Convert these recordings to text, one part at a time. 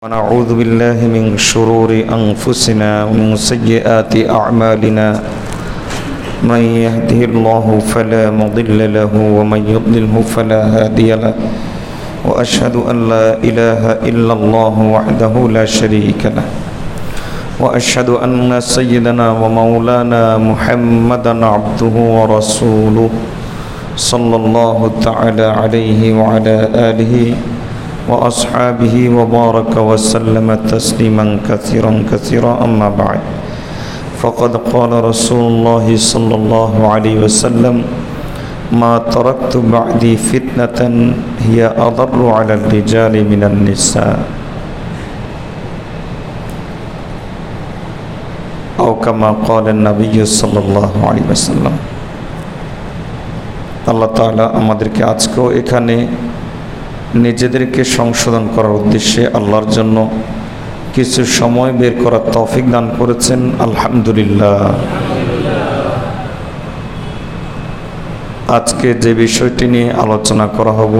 ونعوذ بالله من شرور أنفسنا ومن سيئات أعمالنا. من يهده الله فلا مضل له ومن يضلله فلا هادي له. وأشهد أن لا إله إلا الله وحده لا شريك له. وأشهد أن سيدنا ومولانا محمدا عبده ورسوله صلى الله تعالى عليه وعلى آله وأصحابه وبارك وسلم تسليما كثيرا كثيرا أما بعد فقد قال رسول الله صلى الله عليه وسلم ما تركت بعدي فتنة هي أضر على الرجال من النساء أو كما قال النبي صلى الله عليه وسلم আল্লাহ তাআলা আমাদেরকে আজকেও এখানে নিজেদেরকে সংশোধন করার উদ্দেশ্যে আল্লাহর জন্য কিছু সময় বের করার তৌফিক দান করেছেন, আলহামদুলিল্লাহ। আজকে যে বিষয়টি নিয়ে আলোচনা করা হব,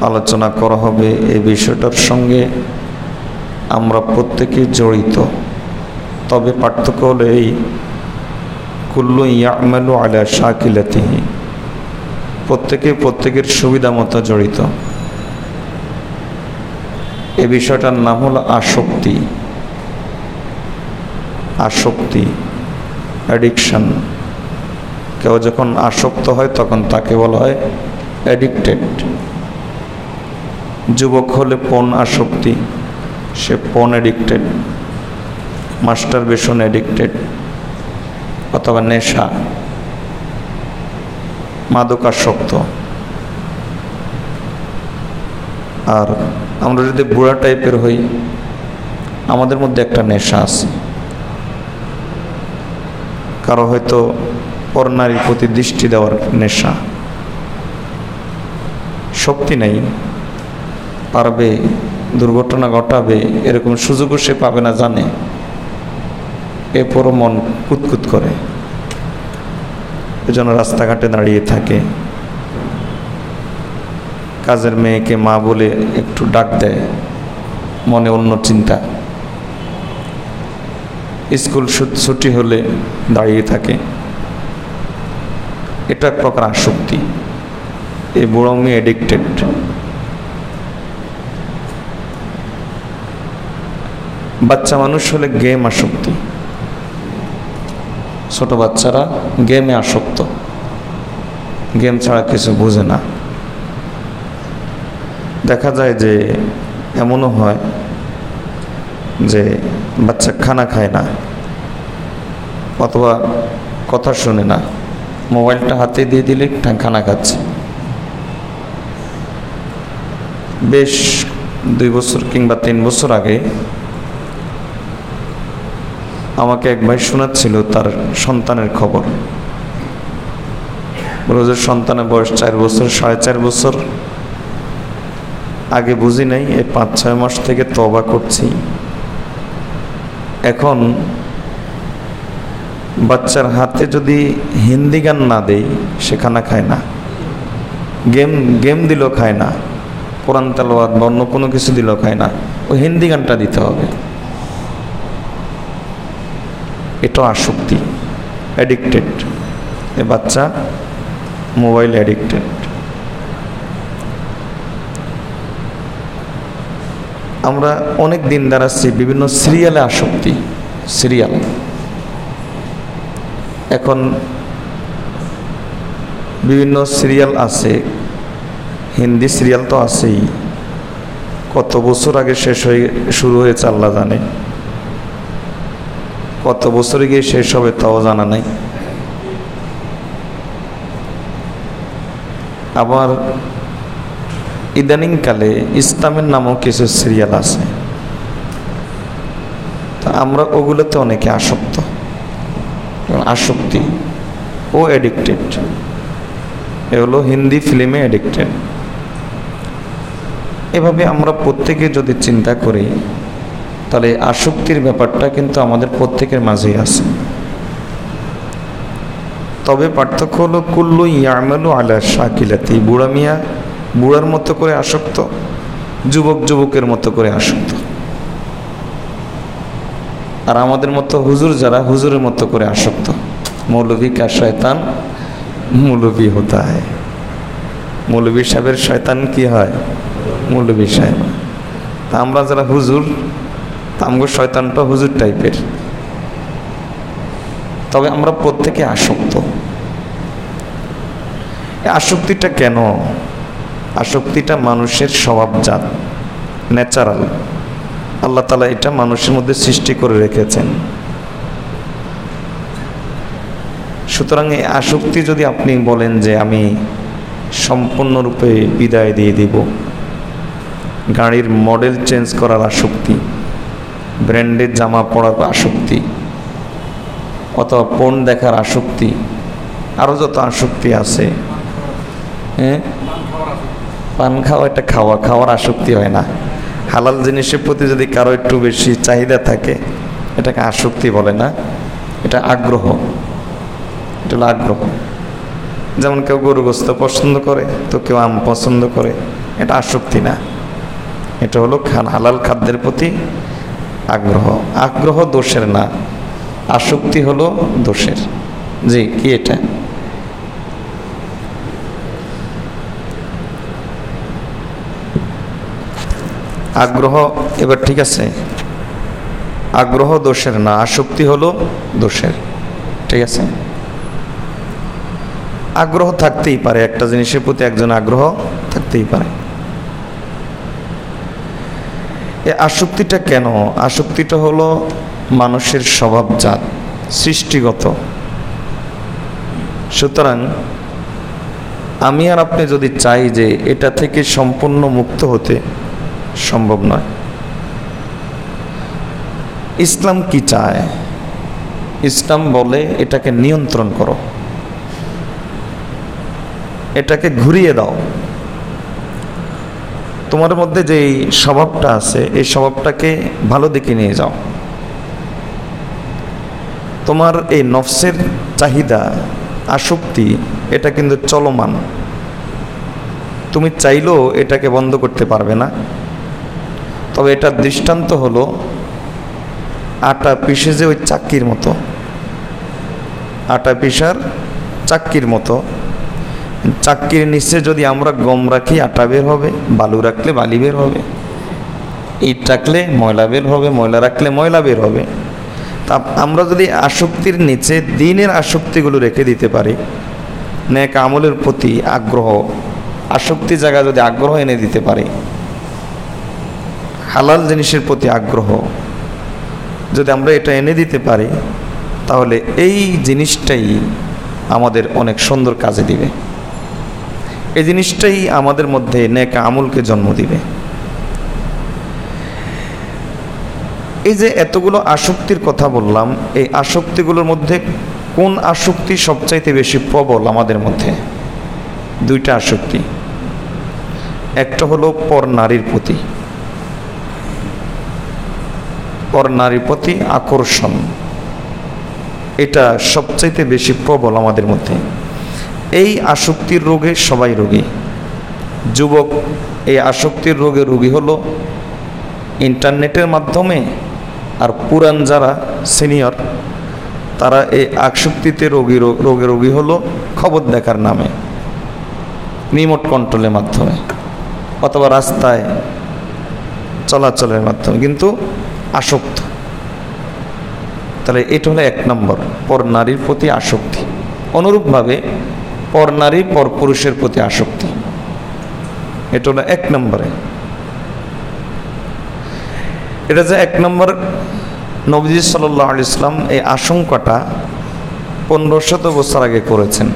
আলোচনা করা হবে এই বিষয়টার সঙ্গে আমরা প্রত্যেকেই জড়িত। তবে পার্থক্য হলো এই কুল্লু ইয়ামালু আলা শাকিলাতিহি। প্রত্যেকে প্রত্যেকের সুবিধা মতো জড়িত। এ বিষয়টার নাম হলো আসক্তি। আসক্তি অ্যাডিকশন কেউ যখন আসক্ত হয়, তখন তাকে বলা হয় অ্যাডিক্টেড যুবক হলে পণ আসক্তি, সে পণ অ্যাডিক্টেড মাস্টার বেশন অ্যাডিক্টেড অথবা নেশা। মাদকাসক্ত। আর আমরা যদি বুড়া টাইপের হই, আমাদের মধ্যে একটা নেশা আছে। কারও হয়তো পর নারীর প্রতি দৃষ্টি দেওয়ার নেশা। শক্তি নেই। পারবে, দুর্ঘটনা ঘটাবে, এরকম সুযোগও সে পাবে না, জানে। এরপরও মন কুতকুত করে। এজন্য রাস্তাঘাটে দাঁড়িয়ে থাকে। কাজের মেয়েকে মা বলে একটু ডাক দেয়, মনে অন্য চিন্তা। স্কুল ছুটি হলে দাঁড়িয়ে থাকে। এটা এক প্রকার আসক্তি। এই বুড়ো মেয়ে এডিক্টেড বাচ্চা মানুষ হলে গেম আসক্তি। ছোট বাচ্চারা গেমে আসক্ত। গেম ছাড়া কিছু বোঝে না। দেখা যায় যে এমনও হয় যে বাচ্চা খানা খায় না অথবা কথা শুনে না। মোবাইলটা হাতে দিয়ে দিলে খানা খাচ্ছে। বেশ দুই বছর কিংবা তিন বছর আগে আমাকে এক ভাই শোনাচ্ছিল তার সন্তানের খবর। রোজের সন্তানের বয়স চার বছর, সাড়ে চার বছর। আগে বুঝি নাই, এই পাঁচ, ছয় মাস থেকে তবা করছি। এখন বাচ্চার হাতে যদি হিন্দি গান না দেই সেখানে খায় না। গেম গেম দিলেও খায় না। কোরআন তালোয়াত বা অন্য কোনো কিছু দিলেও খায় না। ও হিন্দি গানটা দিতে হবে। এটা আসক্তি অ্যাডিক্টেড এ বাচ্চা মোবাইল অ্যাডিক্টেড আমরা অনেক দিন দাঁড়াচ্ছি বিভিন্ন সিরিয়ালে আসক্তি সিরিয়াল এখন বিভিন্ন সিরিয়াল আছে, হিন্দি সিরিয়াল তো আছেই। কত বছর আগে শেষ হয়ে, শুরু হয়েছে, আল্লাহ জানে। কত বছরে গিয়ে শেষ হবে তাও জানা নাই। আবার ইদানিংকালে ইসলামের নামও কিছু সিরিয়াল আছে। তা আমরা ওগুলোতে অনেকে আসক্ত। আসক্তি ও অ্যাডিক্টেড এ হলো হিন্দি ফিল্মে অ্যাডিক্টেড এভাবে আমরা প্রত্যেকে যদি চিন্তা করি তাহলে আসক্তির ব্যাপারটা কিন্তু আমাদের প্রত্যেকের মাঝেই আছে। তবে পার্থক্য হলো, কুল্লু ইয়ামেলু আলা শাকিলাতি। বুড়া মিয়া বুড়ার মতো করে আসক্ত, যুবক যুবকের মতো করে আসক্ত। আর আমাদের মতো হুজুর যারা হুজুরের মতো করে আসক্ত, মৌলভী কা শয়তান? মৌলভী হতা হয় মৌলভী সাহেবের শয়তান কি হয়? মৌলভী সাহেব। আমরা যারা হুজুর আমগো শয়তানটা হুজুর টাইপের। তবে আমরা প্রত্যেকে আসক্ত। আসক্তিটা কেন? আসক্তিটা মানুষের স্বভাবজাত, ন্যাচারাল। আল্লাহ তালা এটা মানুষের মধ্যে সৃষ্টি করে রেখেছেন। সুতরাং এই আসক্তি যদি আপনি বলেন যে আমি সম্পূর্ণরূপে বিদায় দিয়ে দিব, গাড়ির মডেল চেঞ্জ করার আসক্তি ব্র্যান্ডের জামা পরার আসক্তি, অথবা পণ দেখার আসক্তি আরও যত আসক্তি আছে হ্যাঁ? পান খাওয়া এটা খাওয়া, খাওয়ার আসক্তি হয় না। হালাল জিনিসের প্রতি যদি কারও একটু বেশি চাহিদা থাকে, এটাকে আসক্তি বলে না, এটা আগ্রহ। এটা আগ্রহ। যেমন কেউ গরু গোস্ত পছন্দ করে, তো কেউ আম পছন্দ করে, এটা আসক্তি না। এটা হলো খান হালাল খাদ্যের প্রতি আগ্রহ। আগ্রহ দোষের না। আসক্তি হলো দোষের। জি, কি এটা? আগ্রহ, এবার ঠিক আছে। আগ্রহ দোষের না, আসক্তি হলো দোষের। ঠিক আছে? আগ্রহ থাকতেই পারে। একটা জিনিসের প্রতি একজন আগ্রহ থাকতেই পারে। এ আসক্তিটা কেন? আসক্তিটা হলো মানুষের স্বভাবজাত, সৃষ্টিগত। সুতরাং আমি আর আপনি যদি চাই যে এটা থেকে সম্পূর্ণ মুক্ত হতে সম্ভব নয়। ইসলাম কি চায়? ইসলাম বলে এটাকে নিয়ন্ত্রণ করো। এটাকে ঘুরিয়ে দাও। তোমার মধ্যে যে স্বভাবটা আছে, এই স্বভাবটাকে ভালো দিকে নিয়ে যাও। তোমার এই নফসের চাহিদা, আসক্তি, এটা কিন্তু চলমান। তুমি চাইলেও এটাকে বন্ধ করতে পারবে না। তবে এটার দৃষ্টান্ত হলো আটা পিষে যে ওই চাক্কির মতো। আটা পিসার চাক্কির মতো। চাক্কির নিচে যদি আমরা গম রাখি, আটা বের হবে, বালু রাখলে বালি বের হবে, ইট রাখলে ময়লা বের হবে, ময়লা রাখলে ময়লা বের হবে। তা আমরা যদি আসক্তির নিচে দিনের আসক্তিগুলো রেখে দিতে পারি ন্যাক আমলের প্রতি আগ্রহ, আসক্তি জায়গা যদি আগ্রহ এনে দিতে পারি, হালাল জিনিসের প্রতি আগ্রহ যদি আমরা এটা এনে দিতে পারি, তাহলে এই জিনিসটাই আমাদের অনেক সুন্দর কাজে দিবে। এই জিনিসটাই আমাদের মধ্যে নেক আমলকে জন্ম দিবে। এই যে এতগুলো আসক্তির কথা বললাম, এই আসক্তিগুলোর মধ্যে কোন আসক্তি সবচাইতে বেশি প্রবল আমাদের মধ্যে? দুইটা আসক্তি। একটা হলো পর নারীর প্রতি। পর নারীর প্রতি আকর্ষণ। এটা সবচাইতে বেশি প্রবল আমাদের মধ্যে। এই আসক্তির রোগে সবাই রোগী। যুবক, এই আসক্তির রোগে রোগী হলো ইন্টারনেটের মাধ্যমে আর পুরান যারা সিনিয়র, তারা এই আসক্তিতে রোগী রোগে রোগী হলো খবর দেখার নামে, রিমোট কন্ট্রোলের মাধ্যমে অথবা রাস্তায় চলাচলের মাধ্যমে, কিন্তু আসক্ত। তাহলে এটা হলো এক নম্বর, পর নারীর প্রতি আসক্তি। অনুরূপভাবে পর নারী, পর পুরুষের প্রতি আসক্তি। এটা হলো এক নম্বরে। এটা যে এক নম্বর নবজি সাল্লাহ ইসলাম এই আশঙ্কাটা পনেরো শত বছর আগে করেছেন।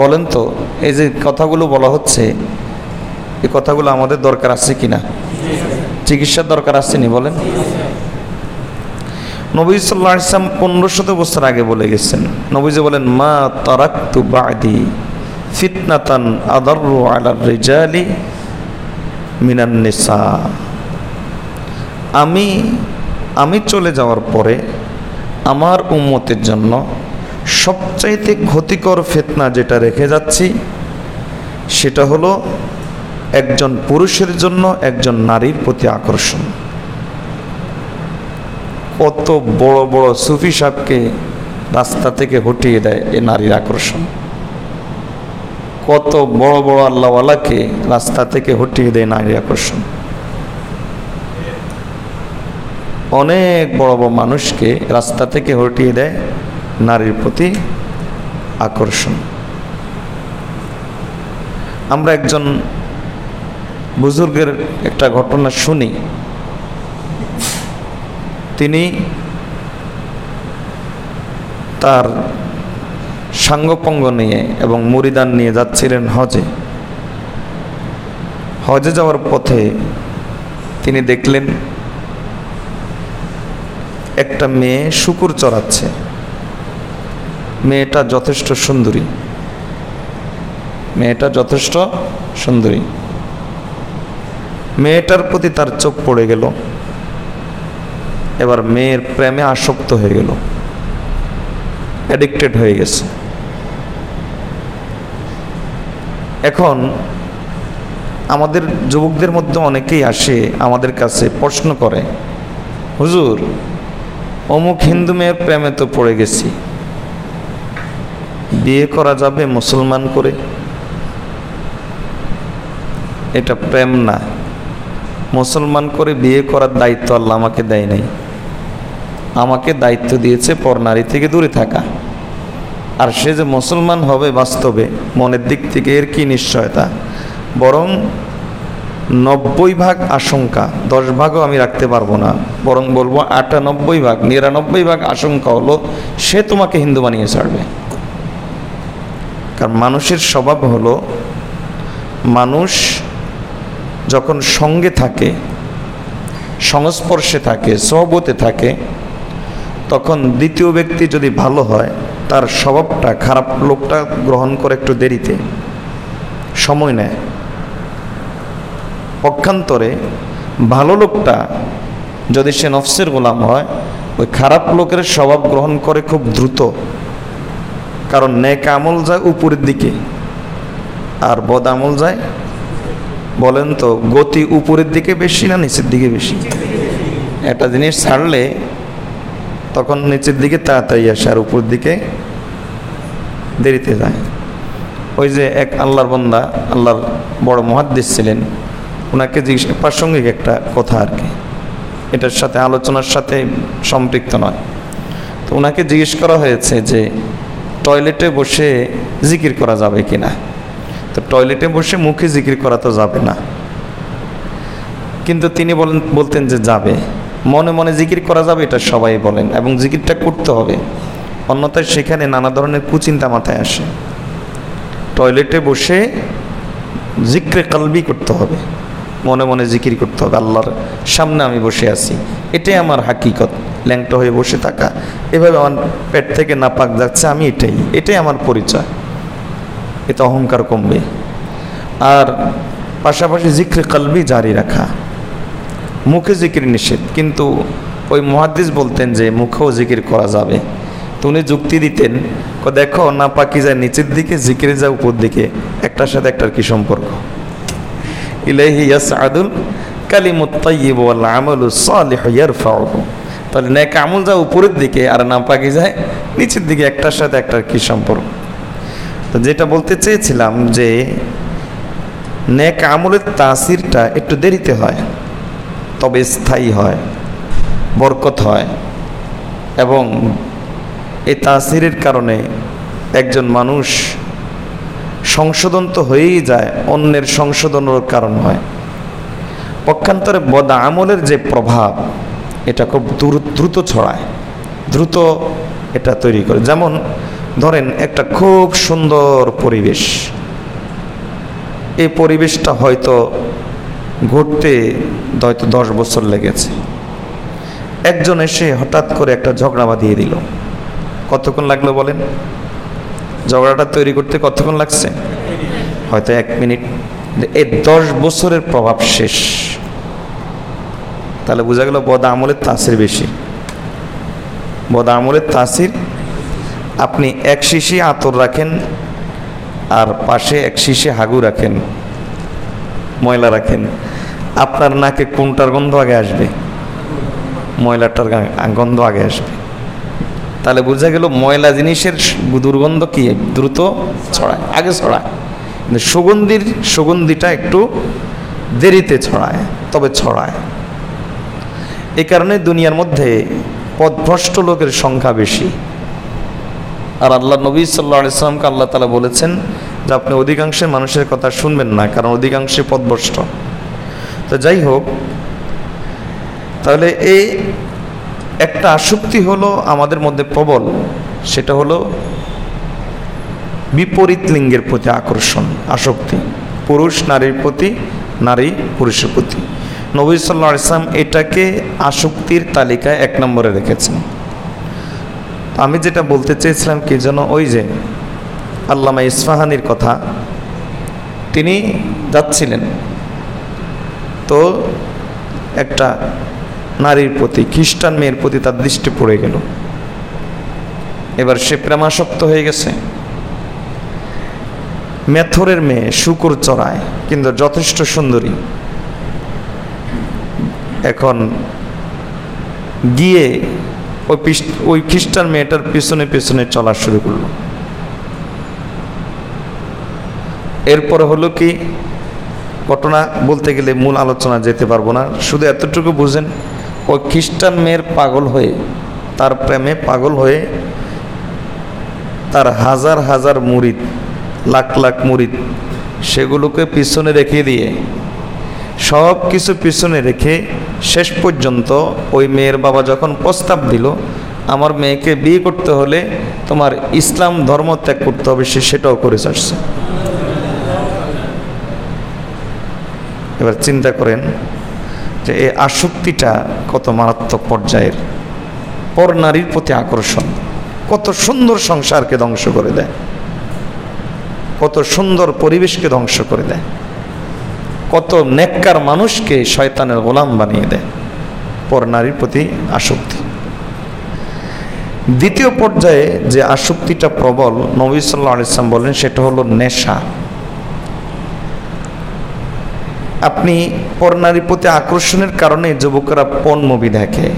বলেন তো, এই যে কথাগুলো বলা হচ্ছে, এই কথাগুলো আমাদের দরকার আছে কি না চিকিৎসার দরকার আসেনি বলেন? নবী সাল্লাহ ইসলাম পনেরো শত বছর আগে বলে গেছেন। নবীজি বলেন, মা তারাক্তু বাদি ফিতনাতান আদারু আলার রিজালি মিনান নিসা আমি আমি চলে যাওয়ার পরে আমার উম্মতের জন্য সবচাইতে ক্ষতিকর ফেতনা যেটা রেখে যাচ্ছি, সেটা হলো একজন পুরুষের জন্য একজন নারীর প্রতি আকর্ষণ। কত বড় বড় সুফি সাহেবকে রাস্তা থেকে হটিয়ে দেয় এ নারীর আকর্ষণ। কত বড় বড় আল্লাহওয়ালাকে রাস্তা থেকে হটিয়ে দেয় নারীর আকর্ষণ। অনেক বড় বড় মানুষকে রাস্তা থেকে হটিয়ে দেয় নারীর প্রতি আকর্ষণ। আমরা একজন বুজুর্গের একটা ঘটনা শুনি। তিনি তার সাঙ্গপঙ্গ নিয়ে এবং মুরিদান নিয়ে যাচ্ছিলেন হজে। হজে যাওয়ার পথে তিনি দেখলেন একটা মেয়ে শুকুর চড়াচ্ছে। মেয়েটা যথেষ্ট সুন্দরী। মেয়েটা যথেষ্ট সুন্দরী। মেয়েটার প্রতি তার চোখ পড়ে গেল। এবার মেয়ের প্রেমে আসক্ত হয়ে গেল। অ্যাডিক্টেড হয়ে গেছে। এখন আমাদের যুবকদের মধ্যে অনেকেই আসে, আমাদের কাছে প্রশ্ন করে, হুজুর, অমুক হিন্দু মেয়ের প্রেমে তো পড়ে গেছি। বিয়ে করা যাবে মুসলমান করে? এটা প্রেম না। মুসলমান করে বিয়ে করার দায়িত্ব আল্লাহ আমাকে দেয় নাই। আমাকে দায়িত্ব দিয়েছে পর নারী থেকে দূরে থাকা। আর সে যে মুসলমান হবে বাস্তবে, মনের দিক থেকে এর কি নিশ্চয়তা? বরং নব্বই ভাগ আশঙ্কা, দশ ভাগও আমি রাখতে পারব না। বরং বলব আটানব্বই ভাগ, নিরানব্বই ভাগ আশঙ্কা হলো, সে তোমাকে হিন্দু বানিয়ে ছাড়বে। কারণ মানুষের স্বভাব হলো, মানুষ যখন সঙ্গে থাকে, সংস্পর্শে থাকে, সহবতে থাকে তখন দ্বিতীয় ব্যক্তি যদি ভালো হয়, তার স্বভাবটা খারাপ লোকটা গ্রহণ করে একটু দেরিতে, সময় নেয়। পক্ষান্তরে ভালো লোকটা যদি সে নফসের গোলাম হয়, ওই খারাপ লোকের স্বভাব গ্রহণ করে খুব দ্রুত। কারণ নেক আমল যায় উপরের দিকে, আর বদ আমল যায়, বলেন তো, গতি উপরের দিকে বেশি না নিচের দিকে বেশি? একটা জিনিস ছাড়লে তখন নিচের দিকে তাড়াতাড়ি আসে আর উপর দিকে দেরিতে যায়। ওই যে এক আল্লাহর বন্দা, আল্লাহর বড় মহাদ্দেশ ছিলেন ওনাকে জিজ্ঞেস প্রাসঙ্গিক একটা কথা আর কি। এটার সাথে আলোচনার সাথে সম্পৃক্ত নয়। তো ওনাকে জিজ্ঞেস করা হয়েছে যে, টয়লেটে বসে জিকির করা যাবে কি না তো টয়লেটে বসে মুখে জিকির করা তো যাবে না। কিন্তু তিনি বলেন, বলতেন যে যাবে। মনে মনে জিকির করা যাবে, এটা সবাই বলেন, এবং জিকিরটা করতে হবে। অন্যথায় সেখানে নানা ধরনের কুচিন্তা মাথায় আসে। টয়লেটে বসে জিক্রে কালবি করতে হবে, মনে মনে জিকির করতে হবে, আল্লাহর সামনে আমি বসে আছি। এটাই আমার হাকিকত, ল্যাংটা হয়ে বসে থাকা। এভাবে আমার পেট থেকে নাপাক যাচ্ছে, আমি এটাই এটাই আমার পরিচয়। এতে অহংকার কমবে। আর পাশাপাশি জিক্রে কালবি জারি রাখা। মুখে জিকির নিষেধ। কিন্তু ওই মহাদ্দিস বলতেন যে, মুখেও জিকির করা যাবে। তো উনি যুক্তি দিতেন দেখো, না পাকি যায় নিচের দিকে, জিকিরে যায় উপর দিকে। একটার সাথে একটার কি সম্পর্ক? ইলাইহি ইয়াসআদুল কালিমুত তাইয়্যিব ওয়াল আমালু তাহলে নেক আমল যায় উপরের দিকে আর না পাকি যায় নিচের দিকে, একটার সাথে একটার কি সম্পর্ক? তো যেটা বলতে চেয়েছিলাম যে, নেক আমলের তাসিরটা একটু দেরিতে হয়। তবে স্থায়ী হয়, বরকত হয় এবং এই তাসিরের কারণে একজন মানুষ সংশোধন তো হয়েই যায়, অন্যের সংশোধনের কারণ হয়। পক্ষান্তরে বদ আমলের যে প্রভাব, এটা খুব দ্রুত ছড়ায়, দ্রুত এটা তৈরি করে। যেমন ধরেন একটা খুব সুন্দর পরিবেশ, এই পরিবেশটা হয়তো ঘটতে হয়তো দশ বছর লেগেছে। একজন এসে হঠাৎ করে একটা ঝগড়া বাঁধিয়ে দিল। কতক্ষণ লাগল বলেন? ঝগড়াটা তৈরি করতে কতক্ষণ লাগছে? হয়তো এক মিনিট। এই দশ বছরের প্রভাব শেষ। তাহলে বোঝা গেল বদ আমলের তাসির বেশি। বদ আমলের তাসির, আপনি এক শিশি আতর রাখেন আর পাশে এক শিশি হাগু রাখেন, ময়লা রাখেন। আপনার নাকে কোনটার গন্ধ আগে আসবে? ময়লাটার গন্ধ আগে আসবে। তাহলে বোঝা গেল ময়লা জিনিসের দুর্গন্ধ কি? দ্রুত ছড়ায়, আগে ছড়ায়। কিন্তু সুগন্ধির, সুগন্ধিটা একটু দেরিতে ছড়ায়, তবে ছড়ায়। এই কারণে দুনিয়ার মধ্যে পদভ্রষ্ট লোকের সংখ্যা বেশি। আর আল্লাহ নবী সাল্লাহ ইসলামকে আল্লাহ তালা বলেছেন যে আপনি অধিকাংশের মানুষের কথা শুনবেন না, কারণ অধিকাংশে পথভ্রষ্ট তো যাই হোক, তাহলে এই একটা আসক্তি হলো আমাদের মধ্যে প্রবল, সেটা হলো বিপরীত লিঙ্গের প্রতি আকর্ষণ, আসক্তি, পুরুষ নারীর প্রতি, নারী পুরুষের প্রতি। নবী সাল্লাহ ইসলাম এটাকে আসক্তির তালিকায় এক নম্বরে রেখেছেন। আমি যেটা বলতে চেয়েছিলাম কি যেন ওই যে আল্লামা ইসফাহানির কথা, তিনি যাচ্ছিলেন। তো একটা নারীর প্রতি, খ্রিস্টান মেয়ের প্রতি তার দৃষ্টি পড়ে গেল। এবার সে প্রেমাসক্ত হয়ে গেছে। মেথরের মেয়ে শুকুর চড়ায়, কিন্তু যথেষ্ট সুন্দরী। এখন গিয়ে ওই ওই খ্রিস্টান মেয়েটার পিছনে পিছনে চলা শুরু করল। এরপরে হলো কি ঘটনা বলতে গেলে মূল আলোচনা যেতে পারব না। শুধু এতটুকু বুঝেন ওই খ্রিস্টান মেয়ের পাগল হয়ে, তার প্রেমে পাগল হয়ে, তার হাজার হাজার মুরিদ, লাখ লাখ মুরিদ, সেগুলোকে পিছনে রেখে দিয়ে, সব কিছু পিছনে রেখে শেষ পর্যন্ত ওই মেয়ের বাবা যখন প্রস্তাব দিল, আমার মেয়েকে বিয়ে করতে হলে তোমার ইসলাম ধর্ম ত্যাগ করতে হবে, সে সেটাও করে আসছে। এবার চিন্তা করেন যে এই আসক্তিটা কত মারাত্মক পর্যায়ের। পর নারীর প্রতি আকর্ষণ। কত সুন্দর সংসারকে ধ্বংস করে দেয়। কত সুন্দর পরিবেশকে ধ্বংস করে দেয়। কত নেককার মানুষকে শয়তানের গোলাম বানিয়ে দেয়। পর নারীর প্রতি আসক্তি। দ্বিতীয় পর্যায়ে যে আসক্তিটা প্রবল, নবী সাল্লাহ আলিয়াল্লাম বলেন সেটা হলো নেশা। আপনি পরনারীর প্রতি আকর্ষণের কারণে যুবকরা পণ মুভি দেখে,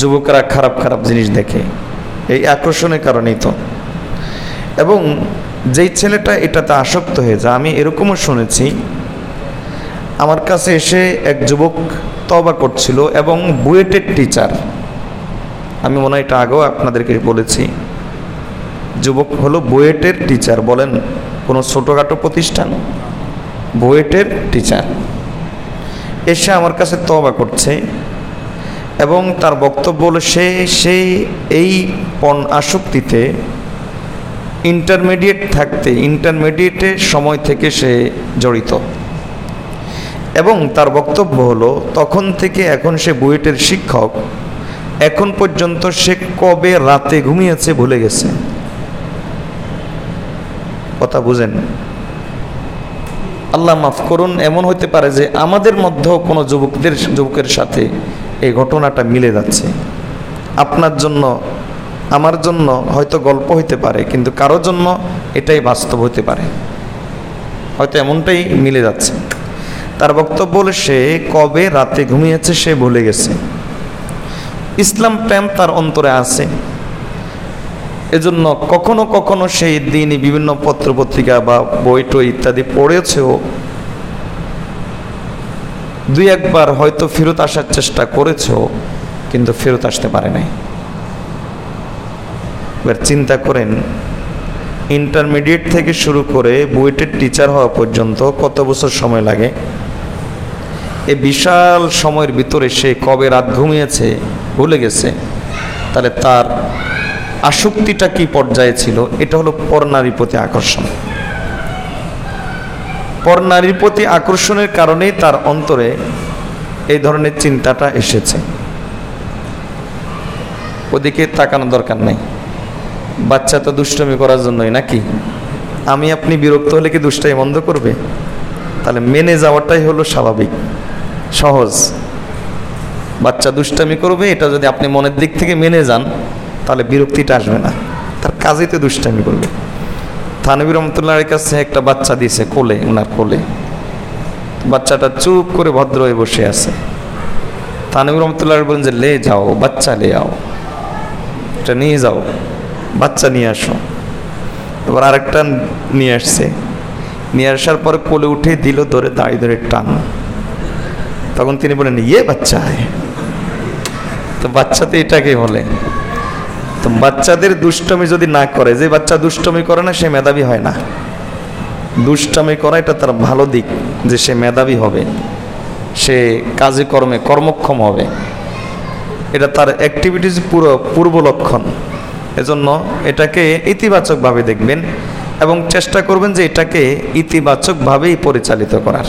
যুবকরা খারাপ খারাপ জিনিস দেখে, এই আকর্ষণের কারণেই তো। এবং যেই ছেলেটা এটাতে আসক্ত হয়ে যায়, আমি এরকমও শুনেছি, আমার কাছে এসে এক যুবক তবা করছিল এবং বুয়েটের টিচার, আমি মনে হয় এটা আগেও আপনাদেরকে বলেছি, যুবক হলো বুয়েটের টিচার বলেন, কোনো ছোটোখাটো প্রতিষ্ঠান বুয়েটের টিচার এসে আমার কাছে তবা করছে এবং তার বক্তব্য হলো সে সেই এই পণ আসক্তিতে ইন্টারমিডিয়েট থাকতে ইন্টারমিডিয়েটের সময় থেকে সে জড়িত। এবং তার বক্তব্য হলো, তখন থেকে এখন সে বুয়েটের শিক্ষক, এখন পর্যন্ত সে কবে রাতে ঘুমিয়েছে ভুলে গেছে। কথা বুঝেন? আল্লাহ মাফ করুন, এমন হতে পারে যে আমাদের মধ্যেও কোনো যুবকদের, যুবকের সাথে এই ঘটনাটা মিলে যাচ্ছে। আপনার জন্য, আমার জন্য হয়তো গল্প হইতে পারে, কিন্তু কারও জন্য এটাই বাস্তব হতে পারে। হয়তো এমনটাই মিলে যাচ্ছে। তার বক্তব্য হলো সে কবে রাতে ঘুমিয়েছে সে ভুলে গেছে। ইসলাম প্রেম তার অন্তরে আছে। এজন্য কখনো কখনো সেই দিনই বিভিন্ন পত্রপত্রিকা বা বই টই ইত্যাদি পড়েছেও দুই একবার হয়তো ফেরত আসার চেষ্টা করেছেও, কিন্তু ফেরত আসতে পারে নাই। এবার চিন্তা করেন ইন্টারমিডিয়েট থেকে শুরু করে বুয়েটের টিচার হওয়া পর্যন্ত কত বছর সময় লাগে? এ বিশাল সময়ের ভিতরে সে কবে রাত ঘুমিয়েছে, ভুলে গেছে, তাহলে তার আসক্তিটা কি পর্যায়ে ছিল? এটা হলো পরনারীর প্রতি আকর্ষণ। পরনারীর প্রতি আকর্ষণের কারণেই তার অন্তরে এই ধরনের চিন্তাটা এসেছে। ওদিকে তাকানো দরকার নেই। বাচ্চা তো দুষ্টমি করার জন্যই নাকি? আমি আপনি বিরক্ত হলে কি দুষ্টাই বন্ধ করবে? তাহলে মেনে যাওয়াটাই হলো স্বাভাবিক, সহজ। বাচ্চা দুষ্টামি করবে, এটা যদি আপনি মনের দিক থেকে মেনে যান তাহলে বিরক্তিটা আসবে না। তার কাজেই তো দুষ্টামি করবে। থানবী রহমতুল্লাহর কাছে একটা বাচ্চা দিয়েছে কোলে ওনার কোলে। বাচ্চাটা চুপ করে ভদ্র হয়ে বসে আছে। তানবী রহমতুল্লাহ বলেন যে, লে যাও, বাচ্চা লে আও। এটা নিয়ে যাও। বাচ্চা নিয়ে আসো। এবার আরেকটা নিয়ে আসছে। নিয়ে আসার পর কোলে উঠে দিল ধরে, দাঁড়িয়ে ধরে টান। তখন তিনি বলেন ইয়ে বাচ্চা তো বাচ্চাতে এটাকে বলে তো বাচ্চাদের দুষ্টমি যদি না করে, যে বাচ্চা দুষ্টমি করে না, সে মেধাবী হয় না। দুষ্টামি করা এটা তার ভালো দিক, যে সে মেধাবী হবে। সে কাজে কর্মে কর্মক্ষম হবে। এটা তার অ্যাক্টিভিটিস পুরো পূর্ব লক্ষণ। এজন্য এটাকে ইতিবাচকভাবে দেখবেন এবং চেষ্টা করবেন যে এটাকে ইতিবাচকভাবেই পরিচালিত করার।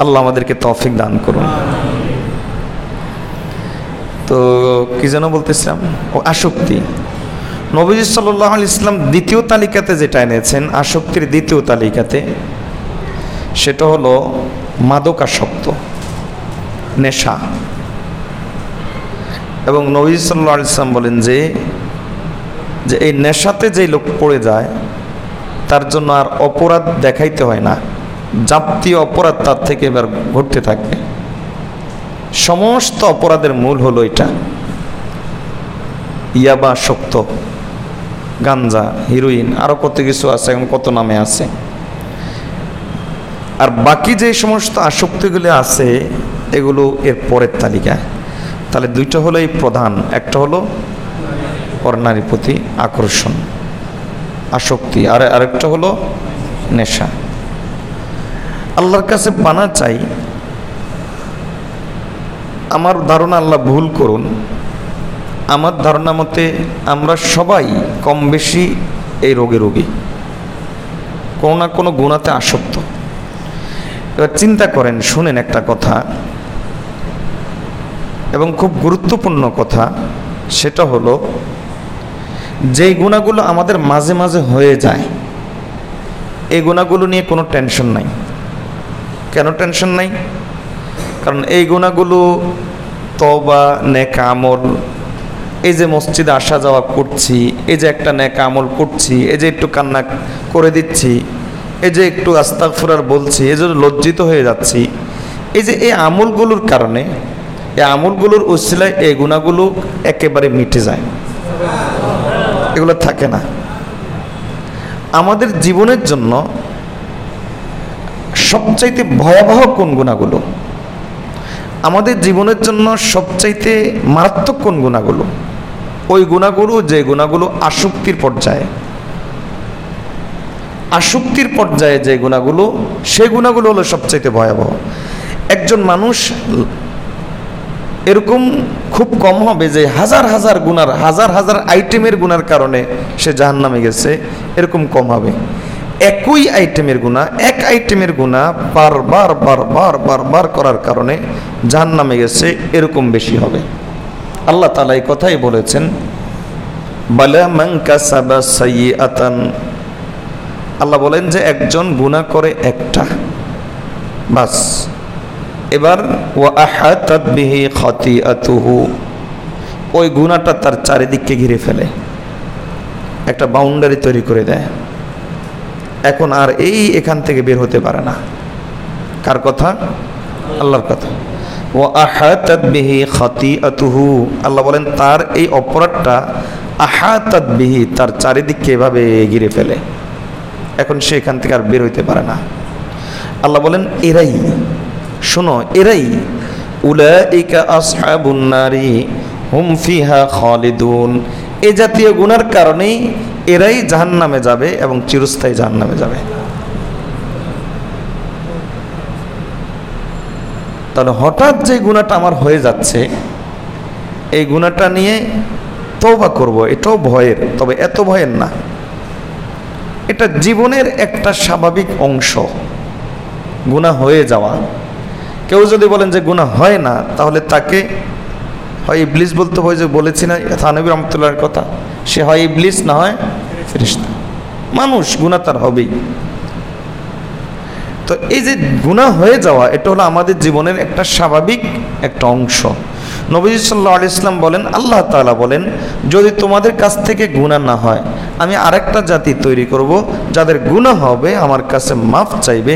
আল্লাহ আমাদেরকে তৌফিক দান করুন। তো কি যেন বলতেছিলাম? ও, আসক্তি। নবীজি সাল্লাহ ইসলাম দ্বিতীয় তালিকাতে যেটা এনেছেন, আসক্তির দ্বিতীয় তালিকাতে, সেটা হলো মাদকাসক্ত, নেশা। এবং নবী সাল্লাহ ইসলাম বলেন যে যে এই নেশাতে যেই লোক পড়ে যায়, তার জন্য আর অপরাধ দেখাইতে হয় না। জাতীয় অপরাধ তার থেকে এবার ঘটতে থাকবে সমস্ত অপরাধের মূল হলো এটা। ইয়াবা, শক্ত, গাঞ্জা, হিরোইন আরও কত কিছু আছে, এখন কত নামে আছে। আর বাকি যে সমস্ত আসক্তিগুলি আছে, এগুলো এর পরের তালিকায়। তাহলে দুইটা হলো এই প্রধান, একটা হলো নারীর প্রতি আকর্ষণ, আসক্তি, আর আরেকটা হলো নেশা। আল্লাহর কাছে পানা চাই আমার ধারণা আল্লাহ ভুল করুন। আমার ধারণা মতে আমরা সবাই কম বেশি এই রোগে রোগী। কোনো না কোনো গুণাতে আসক্ত। এবার চিন্তা করেন, শুনেন একটা কথা। এবং খুব গুরুত্বপূর্ণ কথা, সেটা হলো, যেই গুণাগুলো আমাদের মাঝে মাঝে হয়ে যায়, এই গুণাগুলো নিয়ে কোনো টেনশন নাই। কেন টেনশন নাই? কারণ এই গুণাগুলো তবা নেকা আমল, এই যে মসজিদে আসা যাওয়া করছি, এই যে একটা নেকা আমল করছি, এই যে একটু কান্না করে দিচ্ছি, এই যে একটু আস্তাকফুরার বলছি, এই যে লজ্জিত হয়ে যাচ্ছি, এই যে এই আমলগুলোর কারণে, এই আমলগুলোর উসিলায় এই গুণাগুলো একেবারে মিটে যায়। এগুলো থাকে না। আমাদের জীবনের জন্য সবচাইতে ভয়াবহ কোন গুণাগুলো? আমাদের জীবনের জন্য সবচাইতে মারাত্মক কোন গুণাগুলো? ওই গুণাগুলো যে গুণাগুলো আসক্তির পর্যায়ে। আসক্তির পর্যায়ে যে গুণাগুলো সেই গুণাগুলো হলো সবচাইতে ভয়াবহ। একজন মানুষ এরকম খুব কম হবে যে হাজার হাজার গুনার হাজার হাজার আইটেমের গুনার কারণে সে জাহান নামে গেছে, এরকম কম হবে। একই আইটেমের গুণা এক আইটেমের গুণা বারবার বারবার বারবার করার কারণে যার নামে গেছে, এরকম বেশি হবে। আল্লাহ তালা এই কথাই বলেছেন আল্লাহ বলেন যে, একজন গুণা করে একটা। বাস। এবার ও আতুহু ওই গুণাটা তার চারিদিককে ঘিরে ফেলে। একটা বাউন্ডারি তৈরি করে দেয়। এখন আর এই এখান থেকে বের হতে পারে না। কার কথা? আল্লাহর কথা। ও আহাতাত বিহি খতি আতুহু আল্লাহ বলেন, তার এই অপরাধটা আহাতাত বিহি, তার চারিদিককে এভাবে ঘিরে ফেলে। এখন সে এখান থেকে আর বের হইতে পারে না। আল্লাহ বলেন, এরাই, শোনো, এরাই উলাইকা আসহাবুন নারি, হুম ফিহা খালিদুন। এ জাতীয় গুনার কারণেই এরাই জাহান্নামে যাবে এবং চিরস্থায়ী জাহান্নামে যাবে। তাহলে হঠাৎ যে গুণাটা আমার হয়ে যাচ্ছে, এই গুণাটা নিয়ে তওবা করব, এটাও ভয়ের, তবে এত ভয়ের না। এটা জীবনের একটা স্বাভাবিক অংশ, গুণা হয়ে যাওয়া। কেউ যদি বলেন যে গুণা হয় না, তাহলে তাকে হয় ইবলিস বলতে হয় যে বলেছি না থানবী রহমতুল্লাহর কথা। সে হয় ইবলিস, না হয় ফেরিস্তা মানুষ গুণা তার হবেই। তো এই যে গুণা হয়ে যাওয়া, এটা হলো আমাদের জীবনের একটা স্বাভাবিক একটা অংশ। নবী সাল্লাহ ইসলাম বলেন, আল্লাহ তাআলা বলেন, যদি তোমাদের কাছ থেকে গুণা না হয়, আমি আরেকটা জাতি তৈরি করব, যাদের গুনাহ হবে, আমার কাছে মাফ চাইবে।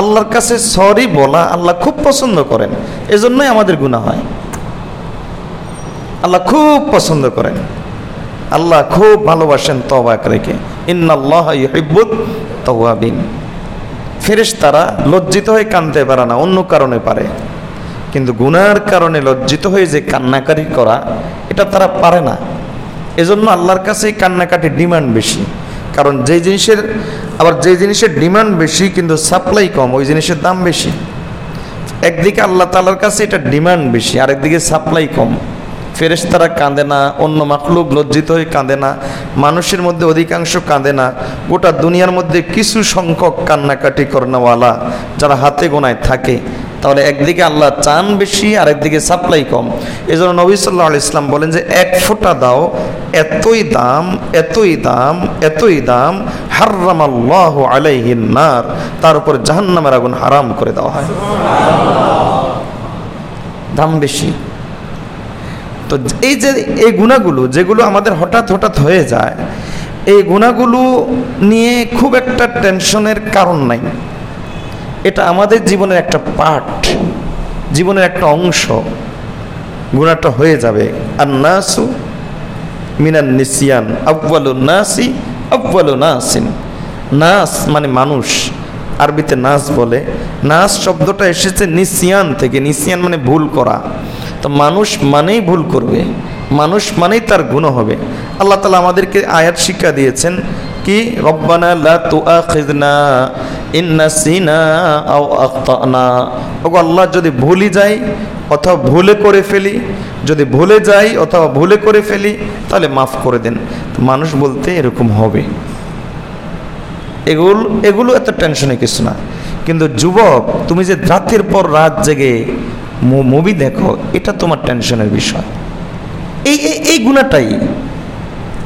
আল্লাহর কাছে সরি বলা আল্লাহ খুব পছন্দ করেন। এজন্যই আমাদের গুনাহ হয়। আল্লাহ খুব পছন্দ করেন। আল্লাহ খুব ভালোবাসেন তবাক রেখে ইন্নাল্লাহ ইহিব্বুত তওয়াবিন। ফেরেশ তারা লজ্জিত হয়ে কানতে পারে না, অন্য কারণে পারে। কিন্তু গুনার কারণে লজ্জিত হয়ে যে কান্নাকারি করা, এটা তারা পারে না। এজন্য আল্লাহর কাছে কান্নাকাটির ডিমান্ড বেশি। কারণ যে জিনিসের, আবার যে জিনিসের ডিমান্ড বেশি, কিন্তু সাপ্লাই কম, ওই জিনিসের দাম বেশি। একদিকে আল্লাহ তালার কাছে এটা ডিমান্ড বেশি, আরেকদিকে সাপ্লাই কম। ফেরেশতারা কাঁদে না, অন্য মাকলুক লজ্জিত হয়ে কাঁদে না, মানুষের মধ্যে অধিকাংশ কাঁদে না, গোটা দুনিয়ার মধ্যে কিছু সংখ্যক কান্নাকাটি করনেওয়ালা যারা হাতে গোনায় থাকে। তাহলে একদিকে আল্লাহ চান বেশি আর একদিকে সাপ্লাই কম। এই জন্য নবী সাল্লাহ ইসলাম বলেন যে, এক ফোঁটা দাও, এতই দাম এতই দাম এতই দাম হার্রাম আল্লাহ আলাইহিন নার, তার উপর জাহান্নামের আগুন হারাম করে দেওয়া হয়। দাম বেশি। তো এই যে, এই গুণাগুলো যেগুলো আমাদের হঠাৎ হঠাৎ হয়ে যায়, এই গুণাগুলো নিয়ে খুব একটা টেনশনের কারণ নাই। এটা আমাদের জীবনের একটা পার্ট, জীবনের একটা অংশ। গুণাটা হয়ে যাবে। আর নাসু মিনান নিসিয়ান আব্বালু নাসি আব্বালু নাসিন নাস মানে মানুষ। আরবিতে নাস বলে। নাস শব্দটা এসেছে নিসিয়ান থেকে। নিসিয়ান মানে ভুল করা। তো মানুষ মানেই ভুল করবে। মানুষ মানেই তার গুণ হবে। আল্লাহ তালা আমাদেরকে আয়াত শিক্ষা দিয়েছেন কি? রব্বানা লা তুআখিযনা ইন নাসিনা আও আল্লাহ, যদি ভুলি যাই অথবা ভুলে করে ফেলি, যদি ভুলে যাই অথবা ভুলে করে ফেলি, তাহলে মাফ করে দেন। মানুষ বলতে এরকম হবে। এগুলো এগুলো এত টেনশনে কিছু না। কিন্তু যুবক, তুমি যে রাতের পর রাত জেগে মুভি দেখো, এটা তোমার টেনশনের বিষয়। এই, এই- গুণাটাই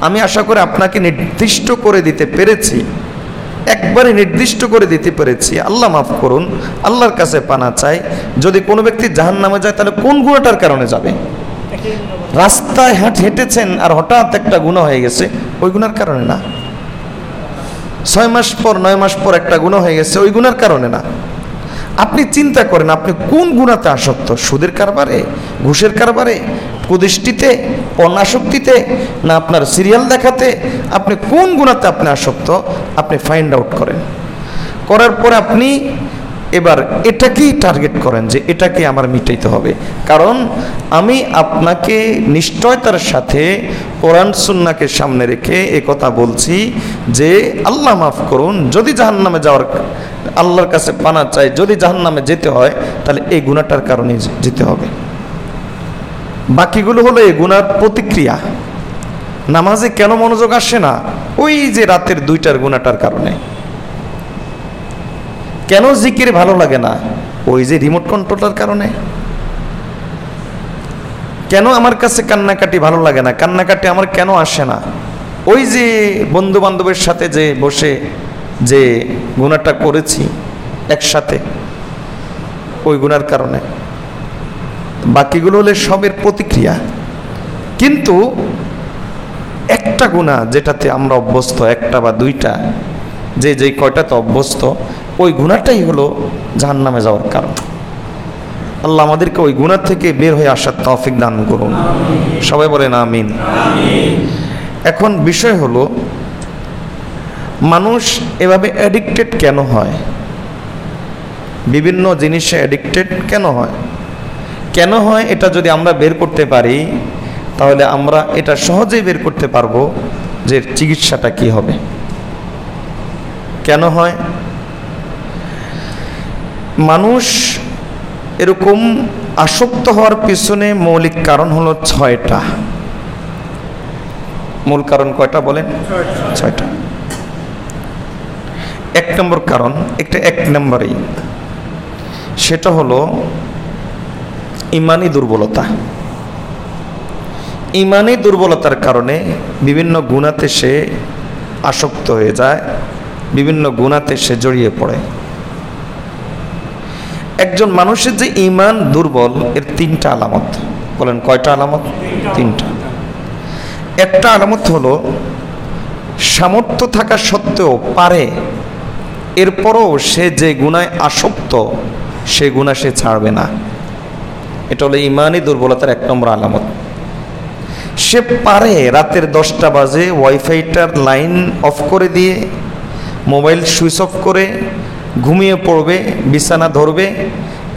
আমি আশা করি আপনাকে নির্দিষ্ট করে দিতে পেরেছি। একবারে নির্দিষ্ট করে দিতে পেরেছি। আল্লাহ মাফ করুন, আল্লাহর কাছে পানা চাই। যদি কোনো ব্যক্তি জাহান নামে যায়, তাহলে কোন গুণাটার কারণে যাবে? রাস্তায় হাঁট, হেঁটেছেন আর হঠাৎ একটা গুণা হয়ে গেছে, ওই গুণার কারণে না। ছয় মাস পর, নয় মাস পর একটা গুণা হয়ে গেছে, ওই গুণার কারণে না। আপনি চিন্তা করেন, আপনি কোন গুণাতে আসক্ত? সুদের কারবারে, ঘুষের কারবারে, কুদৃষ্টিতে, অনাসক্তিতে, না আপনার সিরিয়াল দেখাতে? আপনি কোন গুণাতে আপনি আসক্ত? আপনি ফাইন্ড আউট করেন। করার পর আপনি এবার এটাকেই টার্গেট করেন যে এটাকে আমার মিটাইতে হবে। কারণ আমি আপনাকে নিশ্চয়তার সাথে কোরআন সুন্নাকে সামনে রেখে এ কথা বলছি যে আল্লাহ মাফ করুন, যদি জাহান্নামে যাওয়ার আল্লাহর কাছে পানা চাই, যদি জাহান্নামে যেতে হয়, তাহলে এই গুণাটার কারণে যেতে হবে। বাকিগুলো হলো এই গুণার প্রতিক্রিয়া। নামাজে কেন মনোযোগ আসে না? ওই যে রাতের দুইটার গুণাটার কারণে। কেন জিকির ভালো লাগে না? ওই যে রিমোট কন্ট্রোলার কারণে। কেন আমার কাছে কান্নাকাটি ভালো লাগে না? কান্নাকাটি আমার কেন আসে না? ওই যে বন্ধু বান্ধবের সাথে যে বসে যে গুণাটা করেছি একসাথে, ওই গুণার কারণে। বাকিগুলো হলে সবের প্রতিক্রিয়া। কিন্তু একটা গুণা যেটাতে আমরা অভ্যস্ত, একটা বা দুইটা, যে যেই কয়টাতে অভ্যস্ত ওই গুণাটাই হলো জাহান নামে যাওয়ার কারণ। আল্লাহ আমাদেরকে ওই গুণার থেকে বের হয়ে আসার তৌফিক দান করুন। সবাই বলেন আমিন। এখন বিষয় হলো, মানুষ এভাবে অ্যাডিক্টেড কেন হয়? বিভিন্ন জিনিসে অ্যাডিক্টেড কেন হয়? কেন হয় এটা যদি আমরা বের করতে পারি, তাহলে আমরা এটা সহজেই বের করতে পারব যে চিকিৎসাটা কি হবে। কেন হয়? মানুষ এরকম আসক্ত হওয়ার পিছনে মৌলিক কারণ হলো ছয়টা। মূল কারণ কয়টা বলেন? ছয়টা। এক নম্বর কারণ, একটা এক নম্বরেই। সেটা হলো ইমানি দুর্বলতা। ইমানি দুর্বলতার কারণে বিভিন্ন গুণাতে সে আসক্ত হয়ে যায়, বিভিন্ন গুণাতে সে জড়িয়ে পড়ে। একজন মানুষের যে ইমান দুর্বল, এর তিনটা আলামত। বলেন, কয়টা আলামত? তিনটা। একটা আলামত হলো, সামর্থ্য থাকা সত্ত্বেও পারে, এরপরও সে যে গুণায় আসক্ত, সে গুণা সে ছাড়বে না। এটা হলো ইমানই দুর্বলতার এক নম্বর আলামত। সে পারে রাতের দশটা বাজে ওয়াইফাইটার লাইন অফ করে দিয়ে, মোবাইল সুইচ অফ করে ঘুমিয়ে পড়বে, বিছানা ধরবে,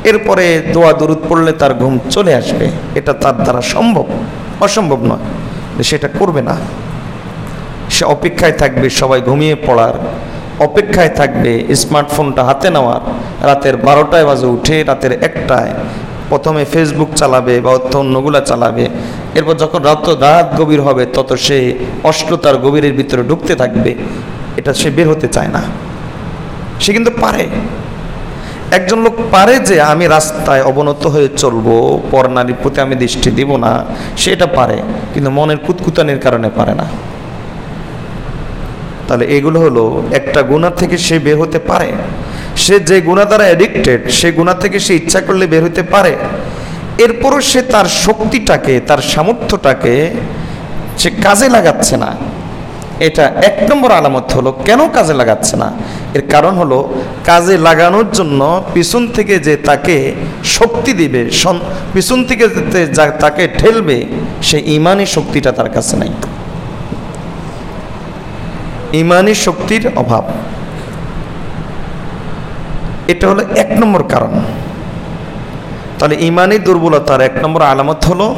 এরপরে দোয়া দরুদ পড়লে তার ঘুম চলে আসবে। এটা তার দ্বারা সম্ভব, অসম্ভব নয়। সেটা করবে না। সে অপেক্ষায় থাকবে সবাই ঘুমিয়ে পড়ার, অপেক্ষায় থাকবে স্মার্টফোনটা হাতে নেওয়ার। রাতের বারোটায় বাজে উঠে রাতের একটায়। প্রথমে ফেসবুক চালাবে বা অর্থ অন্যগুলা চালাবে। এরপর যখন রাত রাত গভীর হবে, তত সে অশ্লীলতার গভীরের ভিতরে ঢুকতে থাকবে। এটা সে বের হতে চায় না। সে কিন্তু পারে। একজন লোক পারে যে আমি রাস্তায় অবনত হয়ে চলবো পর নারীর প্রতি আমি দৃষ্টি দিব না সেটা পারে, কিন্তু মনের কুতকুতানির কারণে পারে না। তাহলে এগুলো হলো একটা গুণা থেকে সে বের হতে পারে। সে যে গুণা দ্বারা অ্যাডিক্টেড সে গুণা থেকে সে ইচ্ছা করলে বের হতে পারে। এরপরও সে তার শক্তিটাকে, তার সামর্থ্যটাকে সে কাজে লাগাচ্ছে না। এটা এক নম্বর আলামত হলো, কেন কাজে লাগাচ্ছে না? এর কারণ হলো, কাজে লাগানোর জন্য পিছন থেকে যে তাকে শক্তি দিবে পিছন থেকে তাকে ঠেলবে, সে ইমানি শক্তিটা তার কাছে নাই। ইমানি শক্তির অভাব। এটা হলো এক নম্বর কারণ। তাহলে ইমানি দুর্বলতার এক নম্বর আলামত হলো,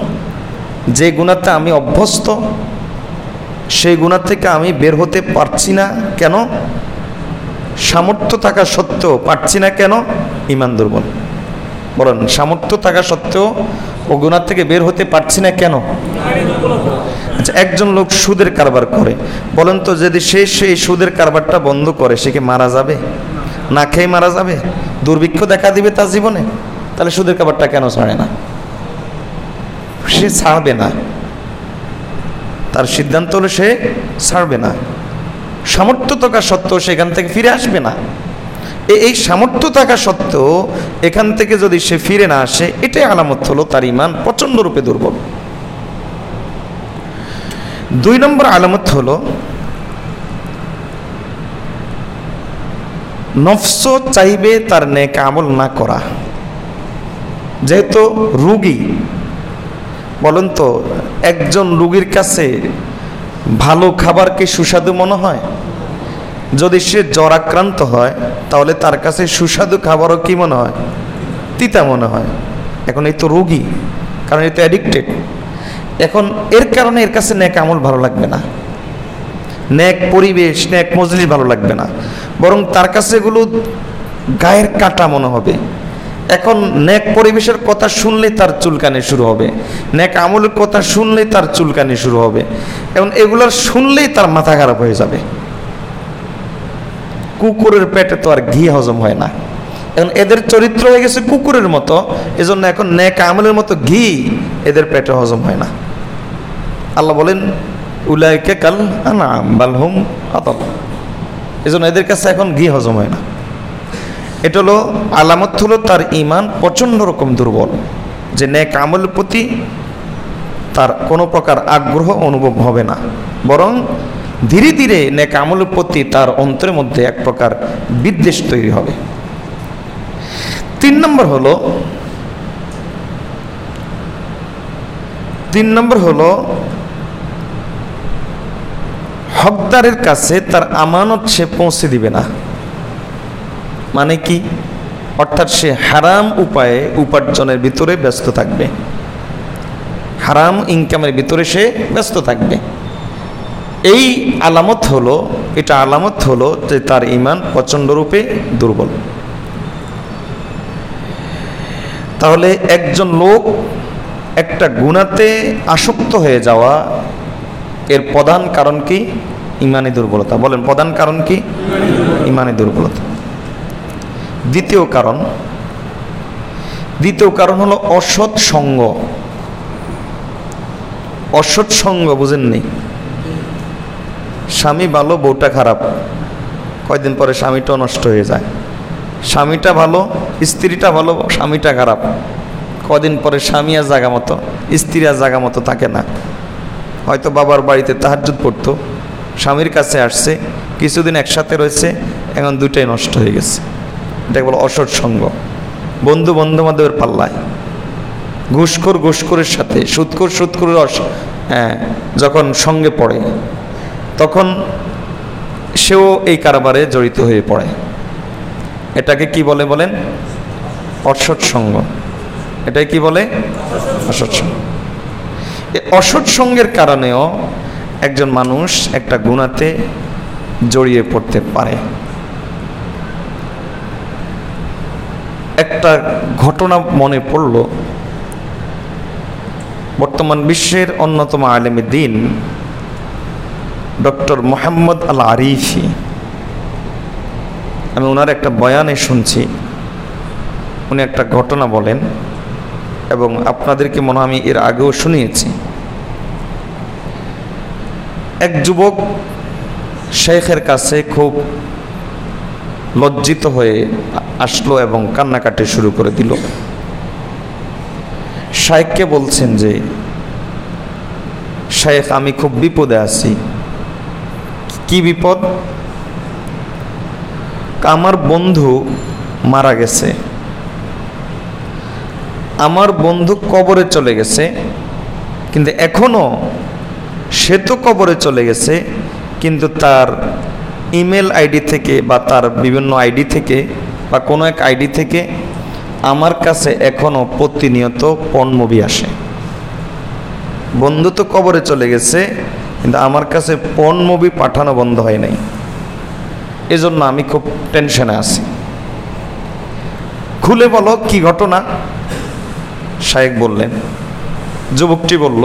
যে গুণাতে আমি অভ্যস্ত সেই গুণার থেকে আমি বের হতে পারছি না কেন? সামর্থ্য থাকা সত্ত্বেও পারছি না কেন? ইমান দুর্বল। বলেন, সামর্থ্য থাকা সত্ত্বেও ও গুণার থেকে বের হতে পারছি না কেন? আচ্ছা একজন লোক সুদের কারবার করে। বলেন তো, যদি সে সেই সুদের কারবারটা বন্ধ করে, সে কি মারা যাবে? না খেয়ে মারা যাবে? দুর্ভিক্ষ দেখা দিবে তার জীবনে? তাহলে সুদের কারবারটা কেন ছাড়ে না? সে ছাড়বে না। তার সিদ্ধান্ত হলো সে ছাড়বে না। সামর্থ্য থাকা সত্ত্বেও সেখান থেকে ফিরে আসবে না। এই সামর্থ্য থাকা সত্ত্বেও এখান থেকে যদি সে ফিরে না আসে, এটাই আলামত হলো তার ইমান প্রচণ্ড রূপে দুর্বল। দুই নম্বর আলামত হলো, নফস চাইবে তার নেক আমল না করা। যেহেতু রুগী বলেন তো, একজন রুগীর কাছে ভালো খাবার কি সুস্বাদু মনে হয়? যদি সে জ্বর আক্রান্ত হয়, তাহলে তার কাছে সুস্বাদু খাবারও কি মনে হয়? তিতা মনে হয়। এখন এই তো রোগী, কারণ এই তো অ্যাডিক্টেড এখন এর কারণে এর কাছে ন্যাক আমল ভালো লাগবে না। ন্যাক পরিবেশ, ন্যাক মজলিস ভালো লাগবে না। বরং তার কাছে এগুলো গায়ের কাটা মনে হবে। এখন ন্যাক পরিবেশের কথা শুনলে তার চুলকানি শুরু হবে। ন্যাক আমলের কথা শুনলে তার চুলকানি শুরু হবে। এবং এগুলোর শুনলেই তার মাথা খারাপ হয়ে যাবে। কুকুরের পেটে তো আর ঘি হজম হয় না। এখন এদের চরিত্র হয়ে গেছে কুকুরের মতো। এজন্য এখন ন্যাক আমলের মতো ঘি এদের পেটে হজম হয় না। আল্লাহ বলেন, উলাইকে কাল আনাম বালহুম আতল এজন্য এদের কাছে এখন ঘি হজম হয় না। এটা হলো আলামত হলো তার ইমান প্রচণ্ড রকম দুর্বল। যে ন্যাক আমলের প্রতি তার কোনো প্রকার আগ্রহ অনুভব হবে না। বরং ধীরে ধীরে নেক আমলের প্রতি তার অন্তরের মধ্যে এক প্রকার বিদ্বেষ তৈরি হবে। তিন নম্বর হলো, তিন নম্বর হলো, হকদারের কাছে তার আমানত সে পৌঁছে দিবে না। মানে কি? অর্থাৎ সে হারাম উপায়ে উপার্জনের ভিতরে ব্যস্ত থাকবে। হারাম ইনকামের ভিতরে সে ব্যস্ত থাকবে। এই আলামত হলো, এটা আলামত হলো যে তার ইমান প্রচণ্ডরূপে দুর্বল। তাহলে একজন লোক একটা গুণাতে আসক্ত হয়ে যাওয়া, এর প্রধান কারণ কি? ইমানি দুর্বলতা। বলেন, প্রধান কারণ কি? ইমানি দুর্বলতা। দ্বিতীয় কারণ দ্বিতীয় কারণ হলো অসৎ সঙ্গ। অসৎ সঙ্গ বুঝেননি? স্বামী ভালো, বউটা খারাপ। কয়দিন পরে স্বামীটাও নষ্ট হয়ে যায়। স্বামীটা ভালো, স্ত্রীটা ভালো, স্বামীটা খারাপ। কদিন পরে স্বামী আর জাগা মতো, স্ত্রী আর জাগা মতো থাকে না। হয়তো বাবার বাড়িতে তাহাজুদ পড়তো, স্বামীর কাছে আসছে, কিছুদিন একসাথে রয়েছে, এখন দুটাই নষ্ট হয়ে গেছে। এটাকে বলো অসৎ সঙ্গ। বন্ধু বন্ধু বান্ধবের পাল্লায়। ঘুষখোর ঘুষখোরের সাথে, সুৎখোর সুৎখোরের অস হ্যাঁ যখন সঙ্গে পড়ে, তখন সেও এই কারবারে জড়িত হয়ে পড়ে। এটাকে কি বলে বলেন? অসৎ সঙ্গ। এটাই কি বলে? অসৎ সঙ্গ। এই অসৎ সঙ্গের কারণেও একজন মানুষ একটা গুণাতে জড়িয়ে পড়তে পারে। একটা ঘটনা মনে পড়ল। বর্তমান বিশ্বের অন্যতম আলেম দিন, ডক্টর মোহাম্মদ আল আরিফি আমি ওনার একটা বয়ানে শুনছি। উনি একটা ঘটনা বলেন এবং আপনাদেরকে মনে আমি এর আগেও শুনিয়েছি। এক যুবক শেখের কাছে খুব লজ্জিত হয়ে আসলো এবং কান্নাকাটি শুরু করে দিল। শায়েখকে বলছেন যে শায়েখ আমি খুব বিপদে আছি। কি বিপদ? আমার বন্ধু মারা গেছে। আমার বন্ধু কবরে চলে গেছে, কিন্তু এখনও সে তো কবরে চলে গেছে, কিন্তু তার ইমেল আইডি থেকে বা তার বিভিন্ন আইডি থেকে বা কোনো এক আইডি থেকে আমার কাছে এখনও প্রতিনিয়ত পণ মুভি আসে। বন্ধু তো কবরে চলে গেছে, কিন্তু আমার কাছে পণ মুভি পাঠানো বন্ধ হয় নাই। এজন্য আমি খুব টেনশনে আছি। খুলে বলো কি ঘটনা? শায়েক বললেন, যুবকটি বলল,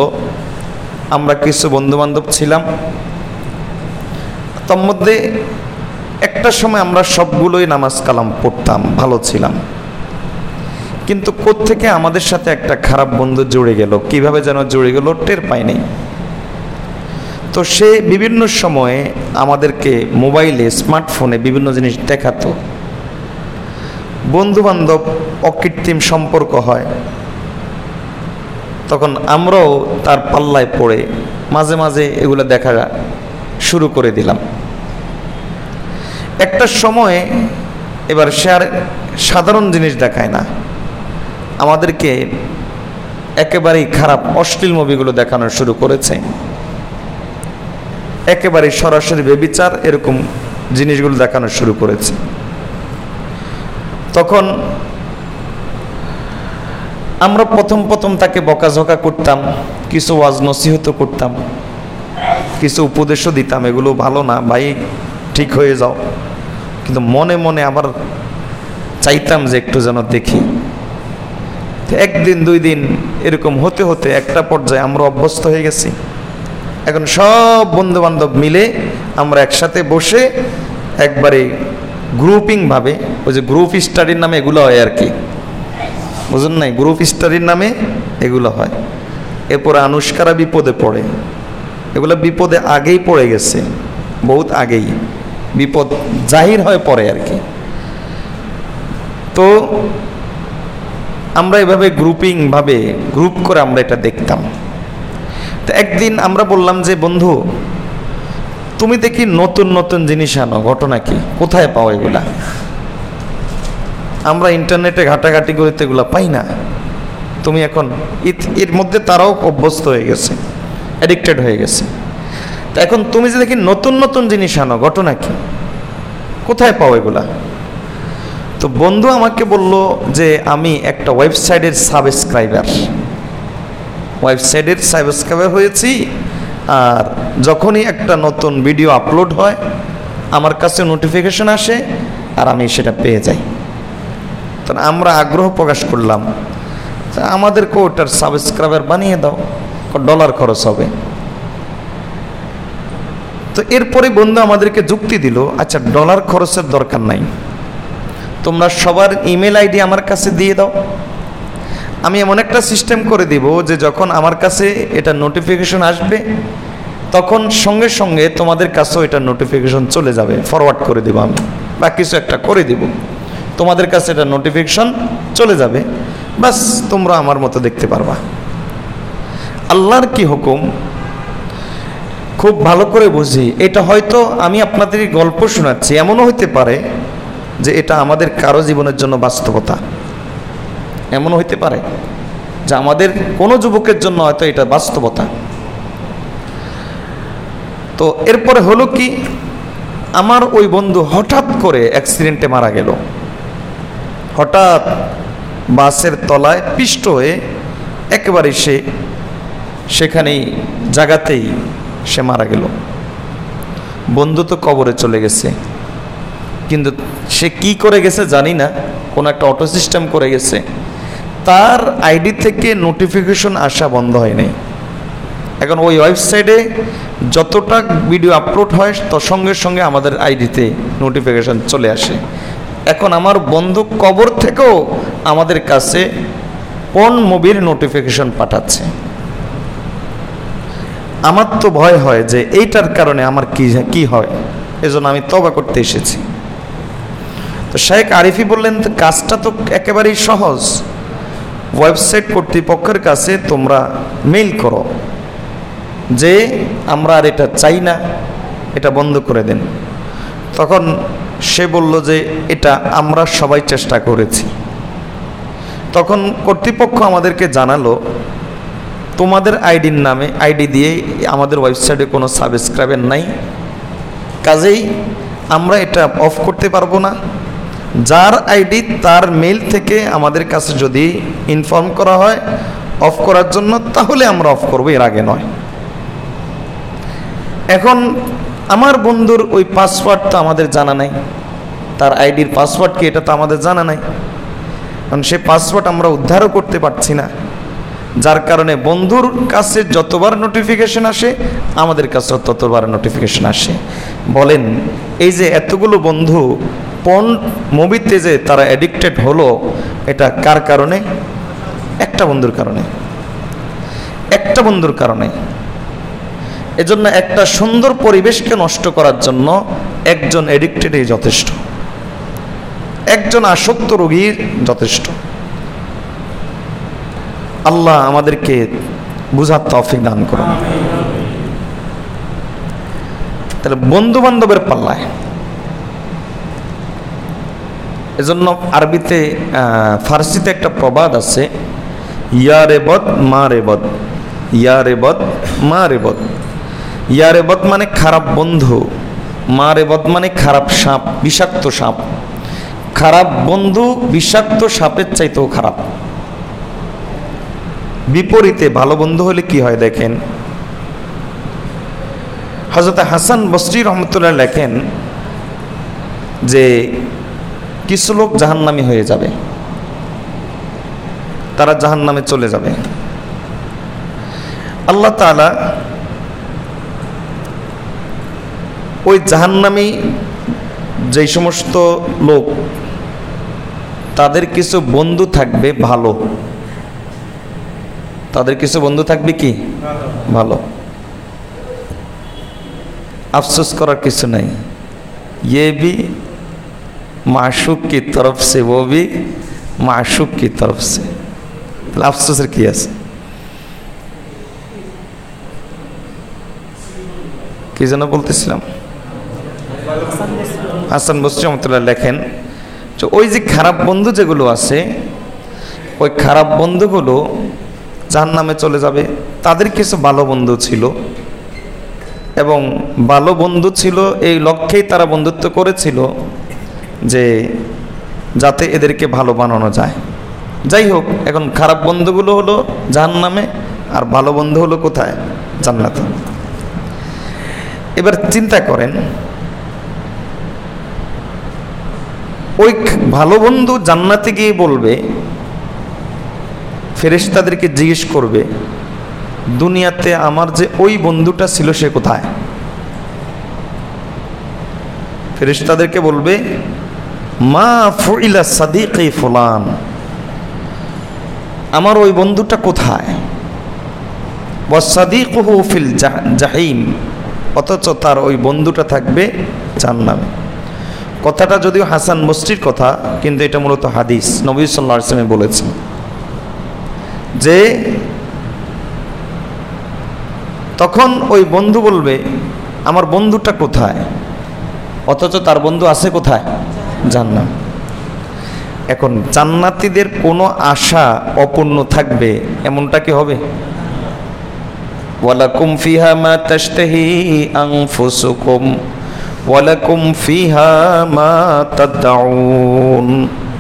আমরা কিছু বন্ধু বান্ধব ছিলাম। তার মধ্যে একটা সময় আমরা সবগুলোই নামাজ কালাম পড়তাম, ভালো ছিলাম। কিন্তু কোত্থেকে আমাদের সাথে একটা খারাপ বন্ধু জুড়ে গেল? কীভাবে যেন জুড়ে গেল? টের পাইনি তো সে বিভিন্ন সময়ে আমাদেরকে মোবাইলে, স্মার্টফোনে বিভিন্ন জিনিস দেখাতো। বন্ধু বান্ধব অকৃত্রিম সম্পর্ক হয়। তখন আমরাও তার পাল্লায় পড়ে মাঝে মাঝে এগুলো দেখা শুরু করে দিলাম। একটা সময়ে এবার সে আর সাধারণ জিনিস দেখায় না। আমাদেরকে একেবারেই খারাপ, অশ্লীল মুভিগুলো দেখানো শুরু করেছে। একেবারে সরাসরি বেবিচার এরকম জিনিসগুলো দেখানো শুরু করেছে। তখন আমরা প্রথম প্রথম তাকে বকাঝকা করতাম, কিছু ওয়াজ নসিহত করতাম, কিছু উপদেশও দিতাম, এগুলো ভালো না, ভাই, ঠিক হয়ে যাও। কিন্তু মনে মনে আবার চাইতাম যে একটু যেন দেখি। একদিন, দুই দিন এরকম হতে হতে একটা পর্যায়ে আমরা অভ্যস্ত হয়ে গেছি। এখন সব বন্ধু বান্ধব মিলে আমরা একসাথে বসে একবারে গ্রুপিংভাবে ওই যে গ্রুপ স্টাডির নামে এগুলো হয় আর কি। বুঝুন নাই? গ্রুপ স্টাডির নামে এগুলো হয়। এরপরে আনুষ্কারা বিপদে পড়ে। এগুলো বিপদে আগেই পড়ে গেছে, বহুত আগেই। বিপদ জাহির হয়ে পড়ে আর কি। তো আমরা এভাবে গ্রুপিংভাবে গ্রুপ করে আমরা এটা দেখতাম। তো একদিন আমরা বললাম যে, বন্ধু, তুমি দেখি নতুন নতুন জিনিস আনো, ঘটনা কি? কোথায় পাও এগুলা? আমরা ইন্টারনেটে ঘাটাঘাটি করে তো এগুলো পাই না। তুমি এখন এর মধ্যে তারাও অভ্যস্ত হয়ে গেছে অ্যাডিক্টেড হয়ে গেছে। তো এখন তুমি যে দেখি নতুন নতুন জিনিস আনো, ঘটনা কি? কোথায় পাও এগুলা? তো বন্ধু আমাকে বলল যে আমি একটা ওয়েবসাইটের সাবস্ক্রাইবার। ওয়েবসাইটের সাবস্ক্রাইবার হয়েছি আর যখনই একটা নতুন ভিডিও আপলোড হয়, আমার কাছে নোটিফিকেশন আসে আর আমি সেটা পেয়ে যাই। তো আমরা আগ্রহ প্রকাশ করলাম আমাদেরকে ওটার সাবস্ক্রাইবার বানিয়ে দাও ডলার খরচ হবে। তো এরপরে বন্ধু আমাদেরকে যুক্তি দিল আচ্ছা ডলার খরচের দরকার নাই। তোমরা সবার ইমেল আইডি আমার কাছে দিয়ে দাও। আমি এমন একটা সিস্টেম করে দিব যে যখন আমার কাছে এটা নোটিফিকেশন আসবে, তখন সঙ্গে সঙ্গে তোমাদের কাছেও এটা নোটিফিকেশন চলে যাবে। ফরওয়ার্ড করে দেবো আমি। বা কিছু একটা করে দিব। তোমাদের কাছে এটা নোটিফিকেশন চলে যাবে। বাস তোমরা আমার মতো দেখতে পারবা। আল্লাহর কি হুকুম? খুব ভালো করে বুঝি। এটা হয়তো আমি আপনাদের গল্প শোনাচ্ছি। এমনও হইতে পারে যে এটা আমাদের কারও জীবনের জন্য বাস্তবতা। এমনও হইতে পারে যে আমাদের কোনো যুবকের জন্য হয়তো এটা বাস্তবতা। তো এরপরে হলো কি, আমার ওই বন্ধু হঠাৎ করে অ্যাক্সিডেন্টে মারা গেল। হঠাৎ বাসের তলায় পিষ্ট হয়ে একেবারে সে সেখানেই জায়গাতেই সে মারা গেল। বন্ধু তো কবরে চলে গেছে। কিন্তু সে কি করে গেছে জানি না, কোনো একটা অটো সিস্টেম করে গেছে। তার আইডি থেকে নোটিফিকেশন আসা বন্ধ হয়নি এখন ওই ওয়েবসাইটে যতটা ভিডিও আপলোড হয় তার সঙ্গে সঙ্গে আমাদের আইডিতে নোটিফিকেশন চলে আসে। এখন আমার বন্ধু কবর থেকেও আমাদের কাছে পন মুভির নোটিফিকেশন পাঠাচ্ছে। আমার তো ভয় হয় যে এইটার কারণে আমার কি কি হয়? এজন্য আমি তবা করতে এসেছি। তো শেখ আরিফি বললেন কাজটা তো একেবারেই সহজ। ওয়েবসাইট কর্তৃপক্ষের কাছে তোমরা মেইল করো যে আমরা আর এটা চাই না, এটা বন্ধ করে দেন। তখন সে বলল যে, এটা আমরা সবাই চেষ্টা করেছি। তখন কর্তৃপক্ষ আমাদেরকে জানালো তোমাদের আইডির নামে আইডি দিয়ে আমাদের ওয়েবসাইটে কোনো সাবস্ক্রাইবার নাই। কাজেই আমরা এটা অফ করতে পারব না। যার আইডি তার মেল থেকে আমাদের কাছে যদি ইনফর্ম করা হয় অফ করার জন্য, তাহলে আমরা অফ করব, এর আগে নয়। এখন আমার বন্ধুর ওই পাসওয়ার্ড তো আমাদের জানা নাই। তার আইডির পাসওয়ার্ড কি, এটা তো আমাদের জানা নাই। কারণ সে পাসওয়ার্ড আমরা উদ্ধারও করতে পারছি না। যার কারণে বন্ধুর কাছে যতবার নোটিফিকেশন আসে, আমাদের কাছেও ততবার নোটিফিকেশন আসে। বলেন, এই যে এতগুলো বন্ধু পন মুভিতে যে তারা অ্যাডিক্টেড হলো, এটা কার কারণে? একটা বন্ধুর কারণে। একটা বন্ধুর কারণে। এজন্য একটা সুন্দর পরিবেশকে নষ্ট করার জন্য একজন এডিক্টেডই যথেষ্ট। একজন আসক্ত রোগীর যথেষ্ট। আল্লাহ আমাদেরকে বুঝার তফিক দান করুন। তাহলে বন্ধু বান্ধবের পাল্লায়। এজন্য আরবিতে ফার্সিতে একটা প্রবাদ আছে, ইয়া রেবদ মা রেবদ ইয়া রেবদ মা রেবদ ইয়া রেবদ মানে খারাপ বন্ধু, মা রেবদ মানে খারাপ সাপ, বিষাক্ত সাপ। খারাপ বন্ধু, বিষাক্ত সাপের চাইতেও খারাপ। বিপরীতে ভালো বন্ধু হলে কি হয় দেখেন? হজরত হাসান বসরি রহমতুল্লাহ লেখেন যে কিছু লোক জাহান্নামি হয়ে যাবে। তারা জাহান নামে চলে যাবে। আল্লাহ তালা ওই জাহান্নামি যেই সমস্ত লোক, তাদের কিছু বন্ধু থাকবে ভালো। তাদের কিছু বন্ধু থাকবে কি? ভালো। আফসোস করার কিছু নাই। ইয়ে বি, মাসুক কি তরফ সে, ও বি, মাসুক কি তরফ সে। আফসোসের কি আছে? কি যেন বলতেছিলাম? হাসান বসরি লেখেন, যে ওই যে খারাপ বন্ধু যেগুলো আছে, ওই খারাপ বন্ধুগুলো যার নামে চলে যাবে। তাদের কিছু ভালো বন্ধু ছিল। এবং ভালো বন্ধু ছিল, এই লক্ষ্যেই তারা বন্ধুত্ব করেছিল যে যাতে এদেরকে ভালো বানানো যায়। যাই হোক, এখন খারাপ বন্ধুগুলো হলো জাহান নামে আর ভালো বন্ধু হলো কোথায়? জান্নাতে। এবার চিন্তা করেন, ওই ভালো বন্ধু জান্নাতে গিয়ে বলবে ফেরেশতাদেরকে জিজ্ঞেস করবে, দুনিয়াতে আমার যে ওই বন্ধুটা ছিল সে কোথায়? ফেরেশতাদেরকে বলবে, মা ফুইলা সাদিক ফুলান, আমার ওই বন্ধুটা কোথায়? ওয়াসাদিকুহু ফিল জাহিম, অথচ তার ওই বন্ধুটা থাকবে জাহান্নামে। কথাটা যদিও হাসান মস্তির কথা, কিন্তু এটা মূলত হাদিস, নবী সাল্লাহ ইসলামে বলেছেন। যে তখন ওই বন্ধু বলবে, আমার বন্ধুটা কোথায়? অথচ তার বন্ধু আছে কোথায়? জান্নাত। এখন জান্নাতীদের কোনো আশা অপূর্ণ থাকবে, এমনটা কি হবে? ওয়ালাকুম ফিহা মা তাশতাহি আনফুসুকুম, ওয়ালাকুম ফিহা মা তাদউন।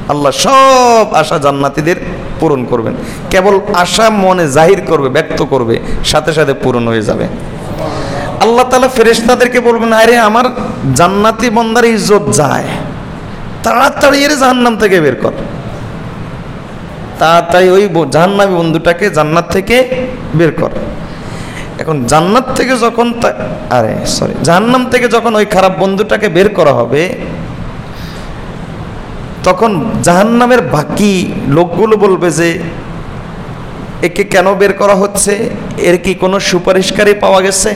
আল্লাহ সব আশা জান্নাতীদের পূরণ করবেন। কেবল আশা মনে জাহির করবে, ব্যক্ত করবে, সাথে সাথে পূরণ হয়ে যাবে। আল্লাহ তালা ফেরেশতাদেরকে বলবেন, আরে, আমার জান্নাতি বন্দার ইজ্জত যায়। তাড়াতাড়ি এর জাহান্নাম থেকে বের কর। তাড়াতাড়ি ওই জাহান্নামী বন্ধুটাকে জান্নাত থেকে বের কর। এখন জান্নাত থেকে যখন আরে সরি জাহান্নাম থেকে যখন ওই খারাপ বন্ধুটাকে বের করা হবে তখন জাহান্নামের বাকি লোকগুলো বলবে যে, একে কেন বের করা হচ্ছে? এর কি কোনো সুপারিশকারী পাওয়া গেছে?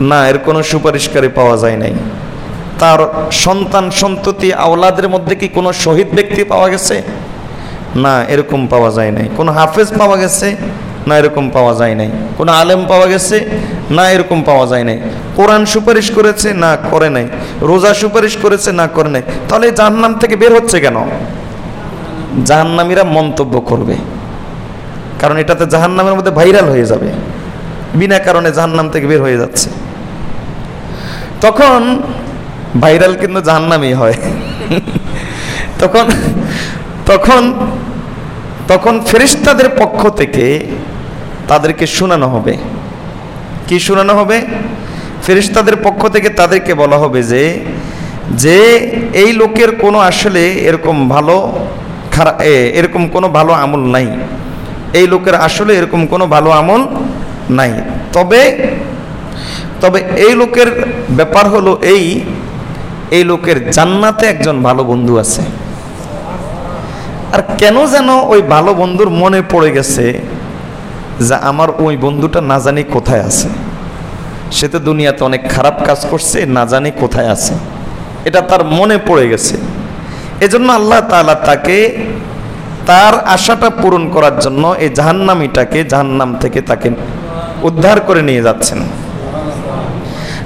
না, এর কোনো সুপারিশকারী পাওয়া যায় নাই। তার সন্তান সন্ততি আওলাদের মধ্যে কি কোনো শহীদ ব্যক্তি পাওয়া গেছে? না, এরকম পাওয়া যায় নাই। কোনো হাফেজ পাওয়া গেছে? না এরকম পাওয়া যায় নাই। কোনো আলেম পাওয়া গেছে, না এরকম পাওয়া যায় নাই। কোরআন সুপারিশ করেছে, না করে নাই। রোজা সুপারিশ করেছে, না করে নাই। তাহলে জাহান্নাম থেকে বের হচ্ছে কেন? জাহান্নামীরা মন্তব্য করবে। কারণ এটাতে জাহান্নামের মধ্যে ভাইরাল হয়ে যাবে। বিনা কারণে জাহান্নাম থেকে বের হয়ে যাচ্ছে। তখন ভাইরাল কিন্তু জাহান্নামই হয়। তখন তখন তখন ফেরিস্তাদের পক্ষ থেকে তাদেরকে শোনানো হবে। কি শোনানো হবে? ফেরিস্তাদের পক্ষ থেকে তাদেরকে বলা হবে যে যে এই লোকের কোনো আসলে এরকম ভালো খারাপ এরকম কোনো ভালো আমল নাই। এই লোকের আসলে এরকম কোনো ভালো আমল নাই। তবে তবে এই লোকের ব্যাপার হলো এই এই লোকের জান্নাতে একজন ভালো বন্ধু আছে। আর কেন যেন ওই ভালো বন্ধুর মনে পড়ে গেছে যে আমার ওই বন্ধুটা না জানি কোথায় আছে। সে তো দুনিয়াতে অনেক খারাপ কাজ করছে, না জানি কোথায় আছে। এটা তার মনে পড়ে গেছে। এজন্য আল্লাহ তাআলা তাকে তার আশাটা পূরণ করার জন্য এই জাহান্নামীটাকে জাহান্নাম থেকে তাকে উদ্ধার করে নিয়ে যাচ্ছেন।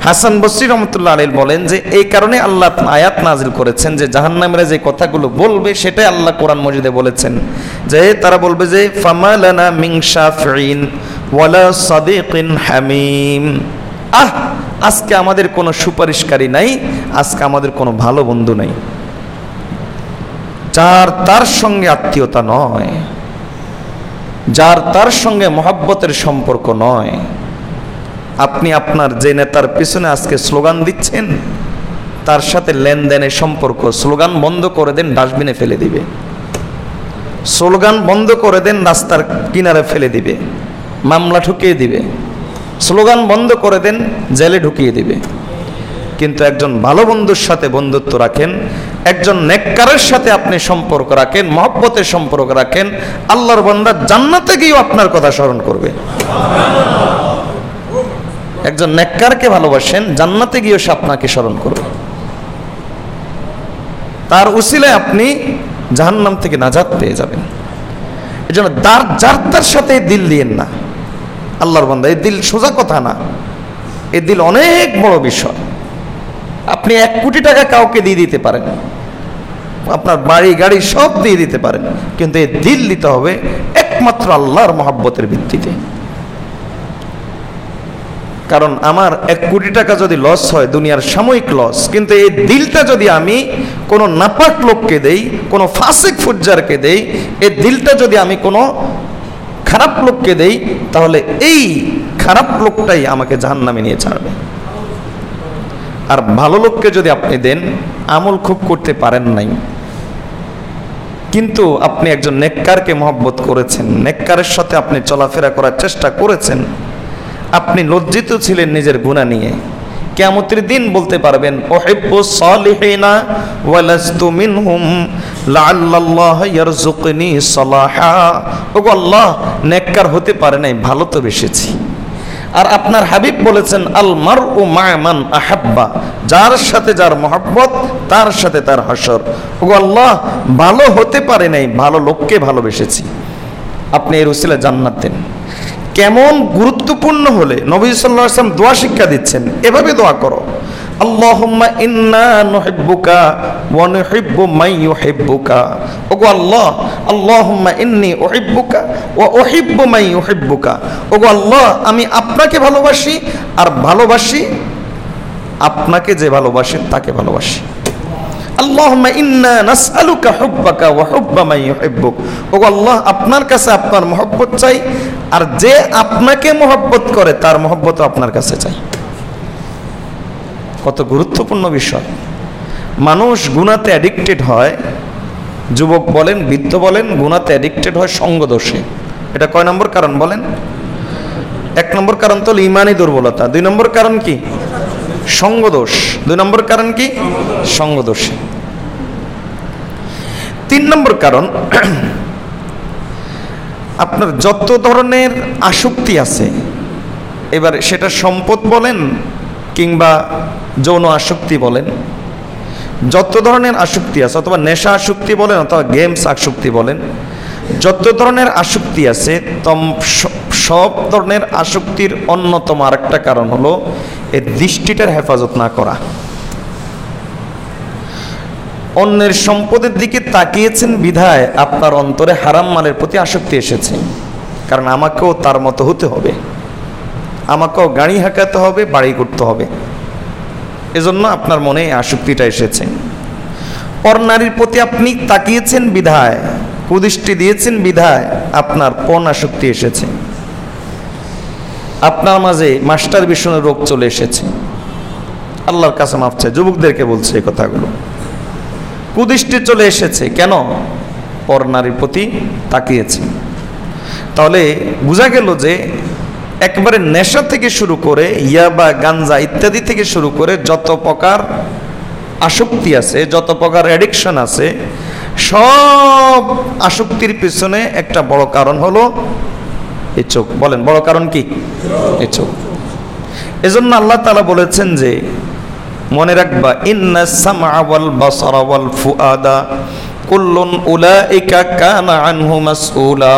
হাসান বসরি রহমতুল্লাহ আলী বলেন যে, এই কারণে আল্লাহ আয়াত নাজিল করেছেন যে, জাহান্নামেরা যে কথাগুলো বলবে, সেটাই আল্লাহ কোরআন মজিদে বলেছেন। যে, তারা বলবে যে ফামালানা মিং শাফিন ওয়ালা সাদিকিন হামিম। আহ, আজকে আমাদের কোনো সুপারিশকারী নাই, আজকে আমাদের কোনো ভালো বন্ধু নাই। যার তার সঙ্গে আত্মীয়তা নয়, যার তার সঙ্গে মহাব্বতের সম্পর্ক নয় আপনি আপনার যে নেতার পিছনে আজকে স্লোগান দিচ্ছেন, তার সাথে লেনদেনের সম্পর্ক, স্লোগান বন্ধ করে দেন, ডাস্টবিনে ফেলে দিবে। স্লোগান বন্ধ করে দেন, রাস্তার কিনারে ফেলে দিবে। মামলা ঠুকিয়ে দিবে। স্লোগান বন্ধ করে দেন, জেলে ঢুকিয়ে দিবে। কিন্তু একজন ভালো বন্ধুর সাথে বন্ধুত্ব রাখেন, একজন নেককারের সাথে আপনি সম্পর্ক রাখেন মহব্বতের সম্পর্ক রাখেন, আল্লাহর বান্দা জান্নাতে গিয়েও আপনার কথা স্মরণ করবে। একজন নেককারকে ভালোবাসেন, জান্নাতে গিয়েও সে আপনাকে স্মরণ করবে। তার উসিলায় আপনি জাহান্নাম থেকে নাজাত পেয়ে যাবেন। এই জন্য যার যার তার সাথে দিল দিয়েন না। আল্লাহর বান্দা, এই দিল সোজা কথা না। এই দিল অনেক বড় বিষয়। আপনি এক কোটি টাকা কাউকে দিয়ে দিতে পারেন। আপনার বাড়ি, গাড়ি সব দিয়ে দিতে পারেন। কিন্তু এই দিল দিতে হবে একমাত্র আল্লাহর মহাব্বতের ভিত্তিতে। কারণ আমার এক কোটি টাকা যদি লস হয়, দুনিয়ার সাময়িক লস কিন্তু এই দিলটা যদি আমি কোনো নাপাক লোককে দেই, কোনো ফাসিক ফুজ্জারকে দেই, এই দিলটা যদি আমি কোনো খারাপ লোককে দেই, তাহলে এই খারাপ লোকটাই আমাকে জাহান্নামে নিয়ে ছাড়বে। আর ভালো লোককে যদি আপনি দেন, আমল খুব করতে পারেন নাই। কিন্তু আপনি একজন নেককারকে মহব্বত করেছেন, নেককারের সাথে আপনি চলাফেরা করার চেষ্টা করেছেন। আপনি লজ্জিত ছিলেন নিজের গুণা নিয়ে। কেমতের দিন বলতে পারবেন নেককার হতে পারে নাই, ভালো তো বেসেছি। আর আপনার হাবিব বলেছেন, আল মার ও মায়ামান আহাব্বা। যার সাথে যার মহাব্বত, তার সাথে তার হাসর। ও আল্লাহ, ভালো হতে পারে নাই, ভালো লোককে ভালোবেসেছি। আপনি এর রসিলা জান্নাত দেন। কেমন গুরুত্বপূর্ণ হলে নবী সাল্লাহ আসলাম দোয়া শিক্ষা দিচ্ছেন? এভাবে দোয়া করো। ইন্না আল্লাহ ইন্নী আমি আপনাকে ভালোবাসি আর ভালোবাসি আপনাকে যে ভালোবাসেন তাকে ভালোবাসি। আল্লাহুম্মা ইন্না নাসআলুকা হুব্বাকা ওয়া হুব্বা মান ইউহিব্বুক। ওগো আল্লাহ, আপনার কাছে আপনার মহব্বত চাই, আর যে আপনাকে মহব্বত করে, তার মহব্বত আপনার কাছে চাই। কত গুরুত্বপূর্ণ বিষয়। মানুষ গুণাতে অ্যাডিক্টেড হয়, যুবক বলেন, বৃদ্ধ বলেন গুণাতে অ্যাডিক্টেড হয় সঙ্গদোষে। এটা কয় নম্বর কারণ বলেন? এক নম্বর কারণ তো হলো ইমানি দুর্বলতা। দুই নম্বর কারণ কি? সঙ্গদোষ। দুই নম্বর কারণ কি? সঙ্গদোষ। তিন নম্বর কারণ, আপনার যত ধরনের আসক্তি আছে, এবার সেটা সম্পদ বলেন কিংবা যৌন আসক্তি বলেন, যত ধরনের আসক্তি আছে, অথবা নেশা আসক্তি বলেন অথবা গেমস আসক্তি বলেন, যত ধরনের আসক্তি আছে, তম সব ধরনের আসক্তির অন্যতম আরেকটা কারণ হলো এর দৃষ্টিটার হেফাজত না করা। অন্যের সম্পদের দিকে তাকিয়েছেন বিধায় আপনার অন্তরে হারাম মালের প্রতি আসক্তি এসেছে। কারণ আমাকেও তার মতো হতে হবে। আমাকেও গাড়ি হাঁকাতে হবে, বাড়ি করতে হবে। এজন্য আপনার মনে আসক্তিটা এসেছে। পর নারীর প্রতি আপনি তাকিয়েছেন বিধায়, কুদৃষ্টি দিয়েছেন বিধায়, আপনার পণ আসক্তি এসেছে। আপনার মাঝে মাস্টার বিষণের রোগ চলে এসেছে। আল্লাহর কাছে চাই যুবকদেরকে বলছে এই কথাগুলো। কুদৃষ্টি চলে এসেছে। কেন? পর নারীর প্রতি তাকিয়েছে। তাহলে বোঝা গেল যে একবারে নেশা থেকে শুরু করে ইয়াবা, গাঞ্জা ইত্যাদি থেকে শুরু করে যত প্রকার আসক্তি আছে, যত প্রকার অ্যাডিকশন আছে, সব আসক্তির পিছনে একটা বড় কারণ হলো চোখ। বলেন, বড় কারণ কি? চোখ। এজন্য আল্লাহ তালা বলেছেন যে, মনে রাখবা, ইন্না সামা ওয়াল বাসারা ওয়াল ফুআদা কুল্লুন উলাইকা কানা আনহু মাসউলা।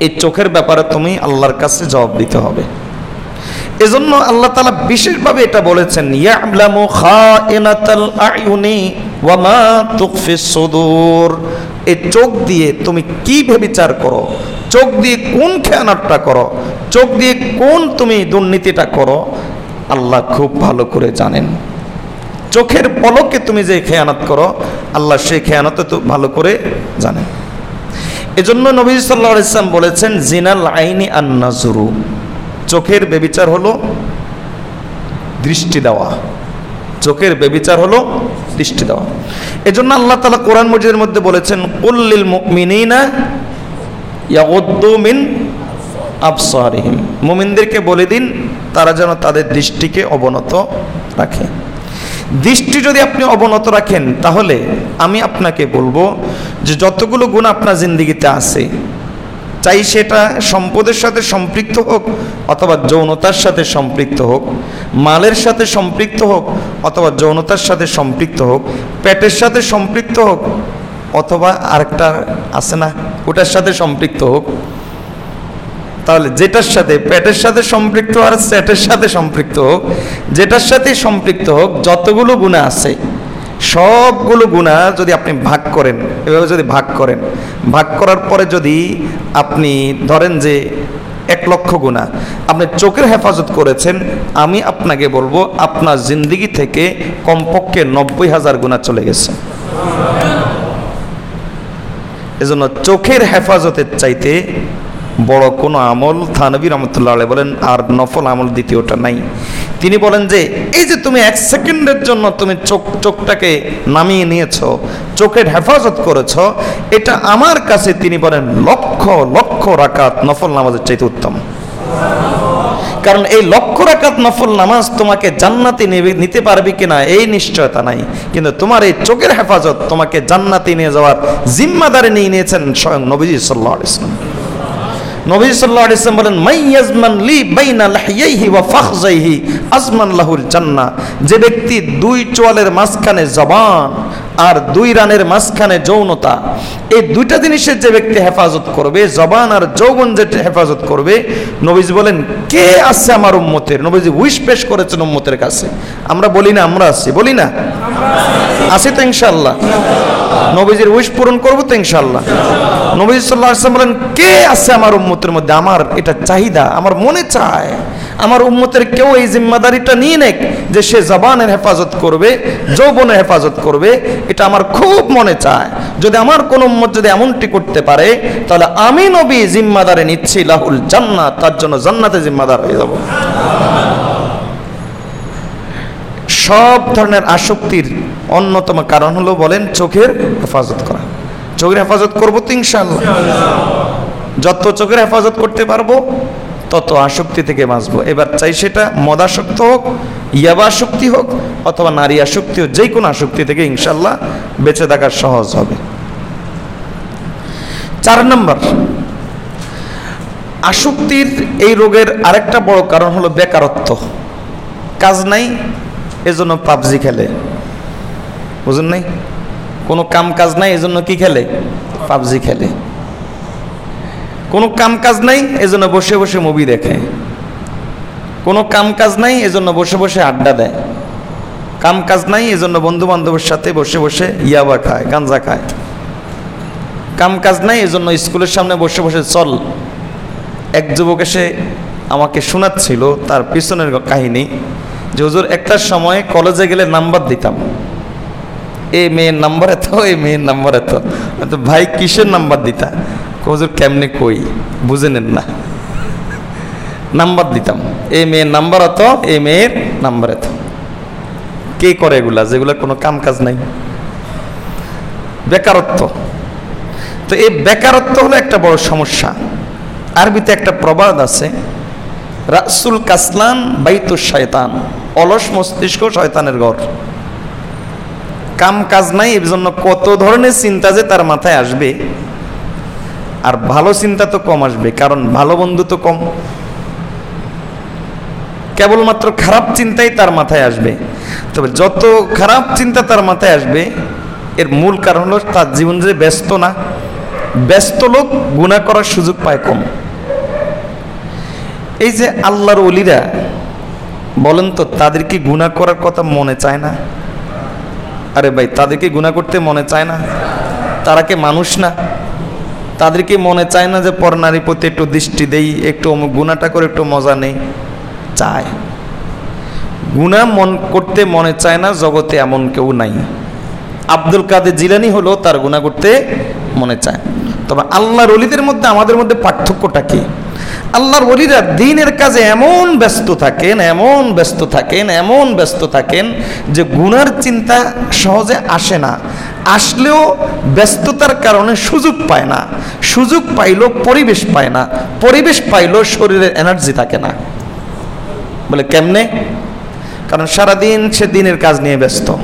এই চোখের ব্যাপারে তুমি আল্লাহর কাছে জবাব দিতে হবে। এজন্য আল্লাহ তাআলা বিশেষভাবে এটা বলেছেন ইয়াবলামু খাইনাতাল আয়ুনি ওয়া মা তুখফিস সুদূর। এই চোখ দিয়ে তুমি কি বিচার করো? চোখ দিয়ে কোন খেয়ানতটা করো? চোখ দিয়ে কোন তুমি দুর্নীতিটা করো? আল্লাহ খুব ভালো করে জানেন। চোখের পলকে তুমি যে খেয়ানত করো, আল্লাহ সেই খেয়ানত তো ভালো করে জানেন। এজন্য নবী সাল্লাহ ইসলাম বলেছেন, জিনাল আইনি আন্নাজুরু। চোখের বেবিচার হলো দৃষ্টি দেওয়া। চোখের বেবিচার হলো দৃষ্টি দেওয়া। এজন্য আল্লাহ তালা কোরআন মজিদের মধ্যে বলেছেন কুল্লিল মিন আবসারিহিম। মুমিনদেরকে বলে দিন, তারা যেন তাদের দৃষ্টিকে অবনত রাখে। দৃষ্টি যদি আপনি অবনত রাখেন, তাহলে আমি আপনাকে বলব যে যতগুলো গুণ আপনার জিন্দিগিতে আছে চাই সেটা সম্পদের সাথে সম্পৃক্ত হোক অথবা যৌনতার সাথে সম্পৃক্ত হোক, মালের সাথে সম্পৃক্ত হোক অথবা যৌনতার সাথে সম্পৃক্ত হোক, পেটের সাথে সম্পৃক্ত হোক অথবা আরেকটা আছে না, ওটার সাথে সম্পৃক্ত হোক, তাহলে যেটার সাথে পেটের সাথে সম্পৃক্ত আর স্যাটের সাথে সম্পৃক্ত হোক, যেটার সাথে সম্পৃক্ত হোক, যতগুলো গুণা আছে সবগুলো গুণা যদি আপনি ভাগ করেন, এভাবে যদি ভাগ করেন, ভাগ করার পরে যদি আপনি ধরেন যে এক লক্ষ গুণা, আপনি চোখের হেফাজত করেছেন, আমি আপনাকে বলব, আপনার জিন্দিগি থেকে কমপক্ষে নব্বই হাজার গুণা চলে গেছে। এজন্য চোখের হেফাজতের চাইতে বড় কোনো আমল, থানবী রহমতুল্লাহ বলেন, আর নফল আমল দ্বিতীয়টা নাই। তিনি বলেন যে, এই যে তুমি এক সেকেন্ডের জন্য তুমি চোখ, চোখটাকে নামিয়ে নিয়েছ, চোখের হেফাজত করেছ, এটা আমার কাছে, তিনি বলেন, লক্ষ লক্ষ রাকাত নফল নামাজের চাইতে উত্তম। কারণ এই লক্ষ রাকাত নফল নামাজ তোমাকে জান্নাতে নিতে পারবে কিনা, এই নিশ্চয়তা নাই। কিন্তু তোমার এই চোখের হেফাজত তোমাকে জান্নাতে নিয়ে যাওয়ার জিম্মাদারি নিয়ে নিয়েছেন স্বয়ং নবীজি সাল্লাহ ইসলাম নবী সাল্লাল্লাহু আলাইহি ওয়াসাল্লাম বলেন, মাই ইয়াজমান লি বাইনা লাহিয়াইহি ওয়া ফাখজাইহি আজমান লাহুল জান্নাহ। যে ব্যক্তি দুই চোয়ালের মাঝখানে জবান আর দুই রানের মাঝখানে যৌনতা, এই দুইটা জিনিসের যে ব্যক্তি হেফাজত করবে, জবান আর যৌবন যে হেফাজত করবে, নবীজি বলেন, কে আছে আমার উম্মতের? নবীজি উইশ পেশ করেছেন উম্মতের কাছে। আমরা বলি না, আমরা আছি। বলি না? আছি তো ইনশাল্লাহ নবীজির উইশ পূরণ করব তো ইনশাল্লাহ নবী সাল্লাহ আসলাম বলেন, কে আছে আমার উম্মতের মধ্যে? আমার এটা চাহিদা, আমার মনে চায়। আমার উম্মতের কেউ এই জিম্মাদারিটা নিয়ে নেক যে সে জবানের হেফাজত করবে, যৌবনের হেফাজত করবে। এটা আমার খুব মনে চায়। যদি আমার কোন উম্মত যদি এমনটি করতে পারে, তাহলে আমি নবী জিম্মাদারে নিচ্ছি লাহুল জান্নাত, তার জন্য জান্নাতে জিম্মাদার হয়ে যাব। সব ধরনের আসক্তির অন্যতম কারণ হলো বলেন চোখের হেফাজত করা। চোখের হেফাজত করব তো ইনশাল্লাহ যত চোখের হেফাজত করতে পারব তত আসক্তি থেকে বাঁচবো। এবার চাই সেটা মদাসক্ত হোক ইয়াবা আসক্তি হোক অথবা নারী আসক্তি হোক যে কোনো আসক্তি থেকে ইনশাল্লাহ বেঁচে থাকা সহজ হবে। চার নম্বর আসক্তির এই রোগের আরেকটা বড় কারণ হলো বেকারত্ব। কাজ নাই এজন্য পাবজি খেলে। বুঝুন নাই? কোনো কাম কাজ নাই, এজন্য কি খেলে? পাবজি খেলে। কোনো কাম কাজ নাই, এজন্য বসে বসে মুভি দেখে। কোনো কাম কাজ নাই, এজন্য বসে বসে আড্ডা দেয়। কাম কাজ নাই, এজন্য বন্ধু বান্ধবের সাথে বসে বসে ইয়াবা খায়, গাঞ্জা খায়। কাম কাজ নাই, এজন্য স্কুলের সামনে বসে বসে চল। এক যুবক এসে আমাকে শোনাচ্ছিল তার পিছনের কাহিনী। যে হুজুর একটা সময় কলেজে গেলে নাম্বার দিতাম। এই মেয়ের নাম্বার এত এই মেয়ের নাম্বার এত। তো, ভাই, কিসের নাম্বার দিতা? হুজুর, কেমনে কই? বুঝে নেন না। নাম্বার দিতাম। এই মেয়ের নাম্বার এত এই মেয়ের নাম্বার এত। কে করে এগুলা, যেগুলো কোনো কাম কাজ নাই? বেকারত্ব। তো এই বেকারত্ব হলো একটা বড় সমস্যা। আরবিতে একটা প্রবাদ আছে রাসুল কাসলান বাইতুর শয়তান। অলস মস্তিষ্ক শয়তানের ঘর। কাম কাজ নাই এর জন্য কত ধরনের চিন্তা যে তার মাথায় আসবে। আর ভালো চিন্তা তো কম আসবে, কারণ ভালো বন্ধু তো কম। কেবলমাত্র খারাপ চিন্তাই তার মাথায় আসবে। তবে যত খারাপ চিন্তা তার মাথায় আসবে, এর মূল কারণ হলো তার জীবন যে ব্যস্ত না। ব্যস্ত লোক গুণা করার সুযোগ পায় কম। এই যে আল্লাহর অলিরা বলেন তো, তাদেরকে গুণা করার কথা মনে চায় না? আরে ভাই, তাদেরকে গুণা করতে মনে চায় না? তারা কে মানুষ না? তাদেরকে মনে চায় না যে পর নারী প্রতি একটু দৃষ্টি দেই, একটু গুণাটা করে একটু মজা নেই? চায়। গুণা মন করতে মনে চায় না, জগতে এমন কেউ নাই। আব্দুল কাদের জিলানি হলো, তার গুণা করতে মনে চায়। তবে আল্লাহর অলিদের মধ্যে, আমাদের মধ্যে পার্থক্যটা কি? আল্লাহর অলিরা দিনের কাজে এমন ব্যস্ত থাকেন, এমন ব্যস্ত থাকেন, এমন ব্যস্ত থাকেন যে গুনার চিন্তা সহজে আসে না। আসলেও ব্যস্ততার কারণে সুযোগ পায় না। সুযোগ পাইলেও পরিবেশ পায় না। পরিবেশ পাইলেও শরীরের এনার্জি থাকে না। বলে কেমনে? কারণ সারাদিন সে দিনের কাজ নিয়ে ব্যস্ত।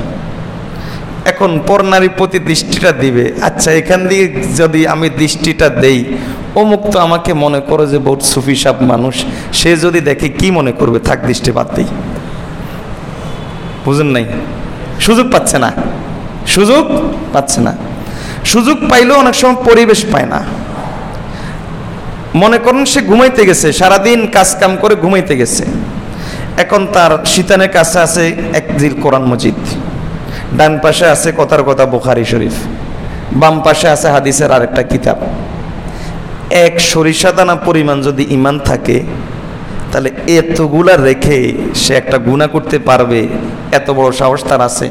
এখন পর নারীর প্রতি দৃষ্টিটা দিবে। আচ্ছা এখান দিয়ে যদি আমি দৃষ্টিটা দেই, অমুক তো আমাকে মনে করে যে বহুত সুফি সাপ মানুষ, সে যদি দেখে কি মনে করবে? থাক, দৃষ্টি বাদ বুঝেন নাই? সুযোগ পাচ্ছে না। সুযোগ পাচ্ছে না। সুযোগ পাইলেও অনেক সময় পরিবেশ পায় না। মনে করুন সে ঘুমাইতে গেছে, সারাদিন কাজ কাম করে ঘুমাইতে গেছে। এখন তার শীতানের কাছে আছে এক জিল কোরআন মজিদ। ডান পাশে আছে কথার কথা বুখারি শরীফ, বাম পাশে আছে হাদিসের আরেকটা কিতাব। এক সরিষা দানা পরিমাণ যদি ইমান থাকে, তাহলে এতগুলা রেখে সে একটা গুণা করতে পারবে, এত বড় সাহস তার আছে।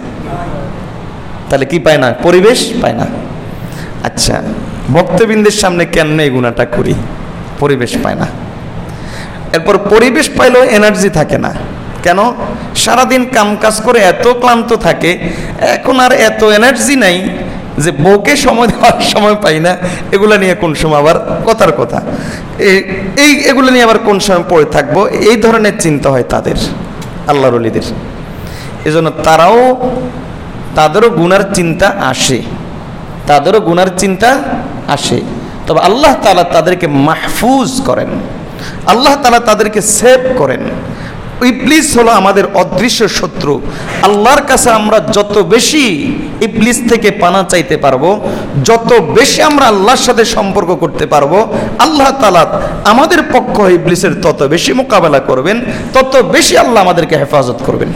তাহলে কি পায় না? পরিবেশ পায় না। আচ্ছা ভক্তবৃন্দের সামনে কেন এই গুণাটা করি? পরিবেশ পায় না। এরপর পরিবেশ পাইলেও এনার্জি থাকে না। কেন? সারাদিন কাম কাজ করে এত ক্লান্ত থাকে, এখন আর এত এনার্জি নাই যে বউকে সময় দেওয়ার সময় পাই না। এগুলো নিয়ে কোন সময় আবার কথার কথা। এই, এগুলো নিয়ে আবার কোন সময় পড়ে থাকব? এই ধরনের চিন্তা হয় তাদের, আল্লাহর অলিদের। এজন্য তারাও, তাদেরও গুনার চিন্তা আসে। তাদেরও গুনার চিন্তা আসে। তবে আল্লাহ তালা তাদেরকে মাহফুজ করেন। আল্লাহ তালা তাদেরকে সেভ করেন। ইবলিস হলো আমাদের অদৃশ্য শত্রু। আল্লাহর কাছে আমরা যত বেশি ইবলিস থেকে পানা চাইতে পারব, যত বেশি আমরা আল্লাহর সাথে সম্পর্ক করতে পারব, আল্লাহ তালা আমাদের পক্ষ ইবলিসের তত বেশি মোকাবেলা করবেন, তত বেশি আল্লাহ আমাদেরকে হেফাজত করবেন।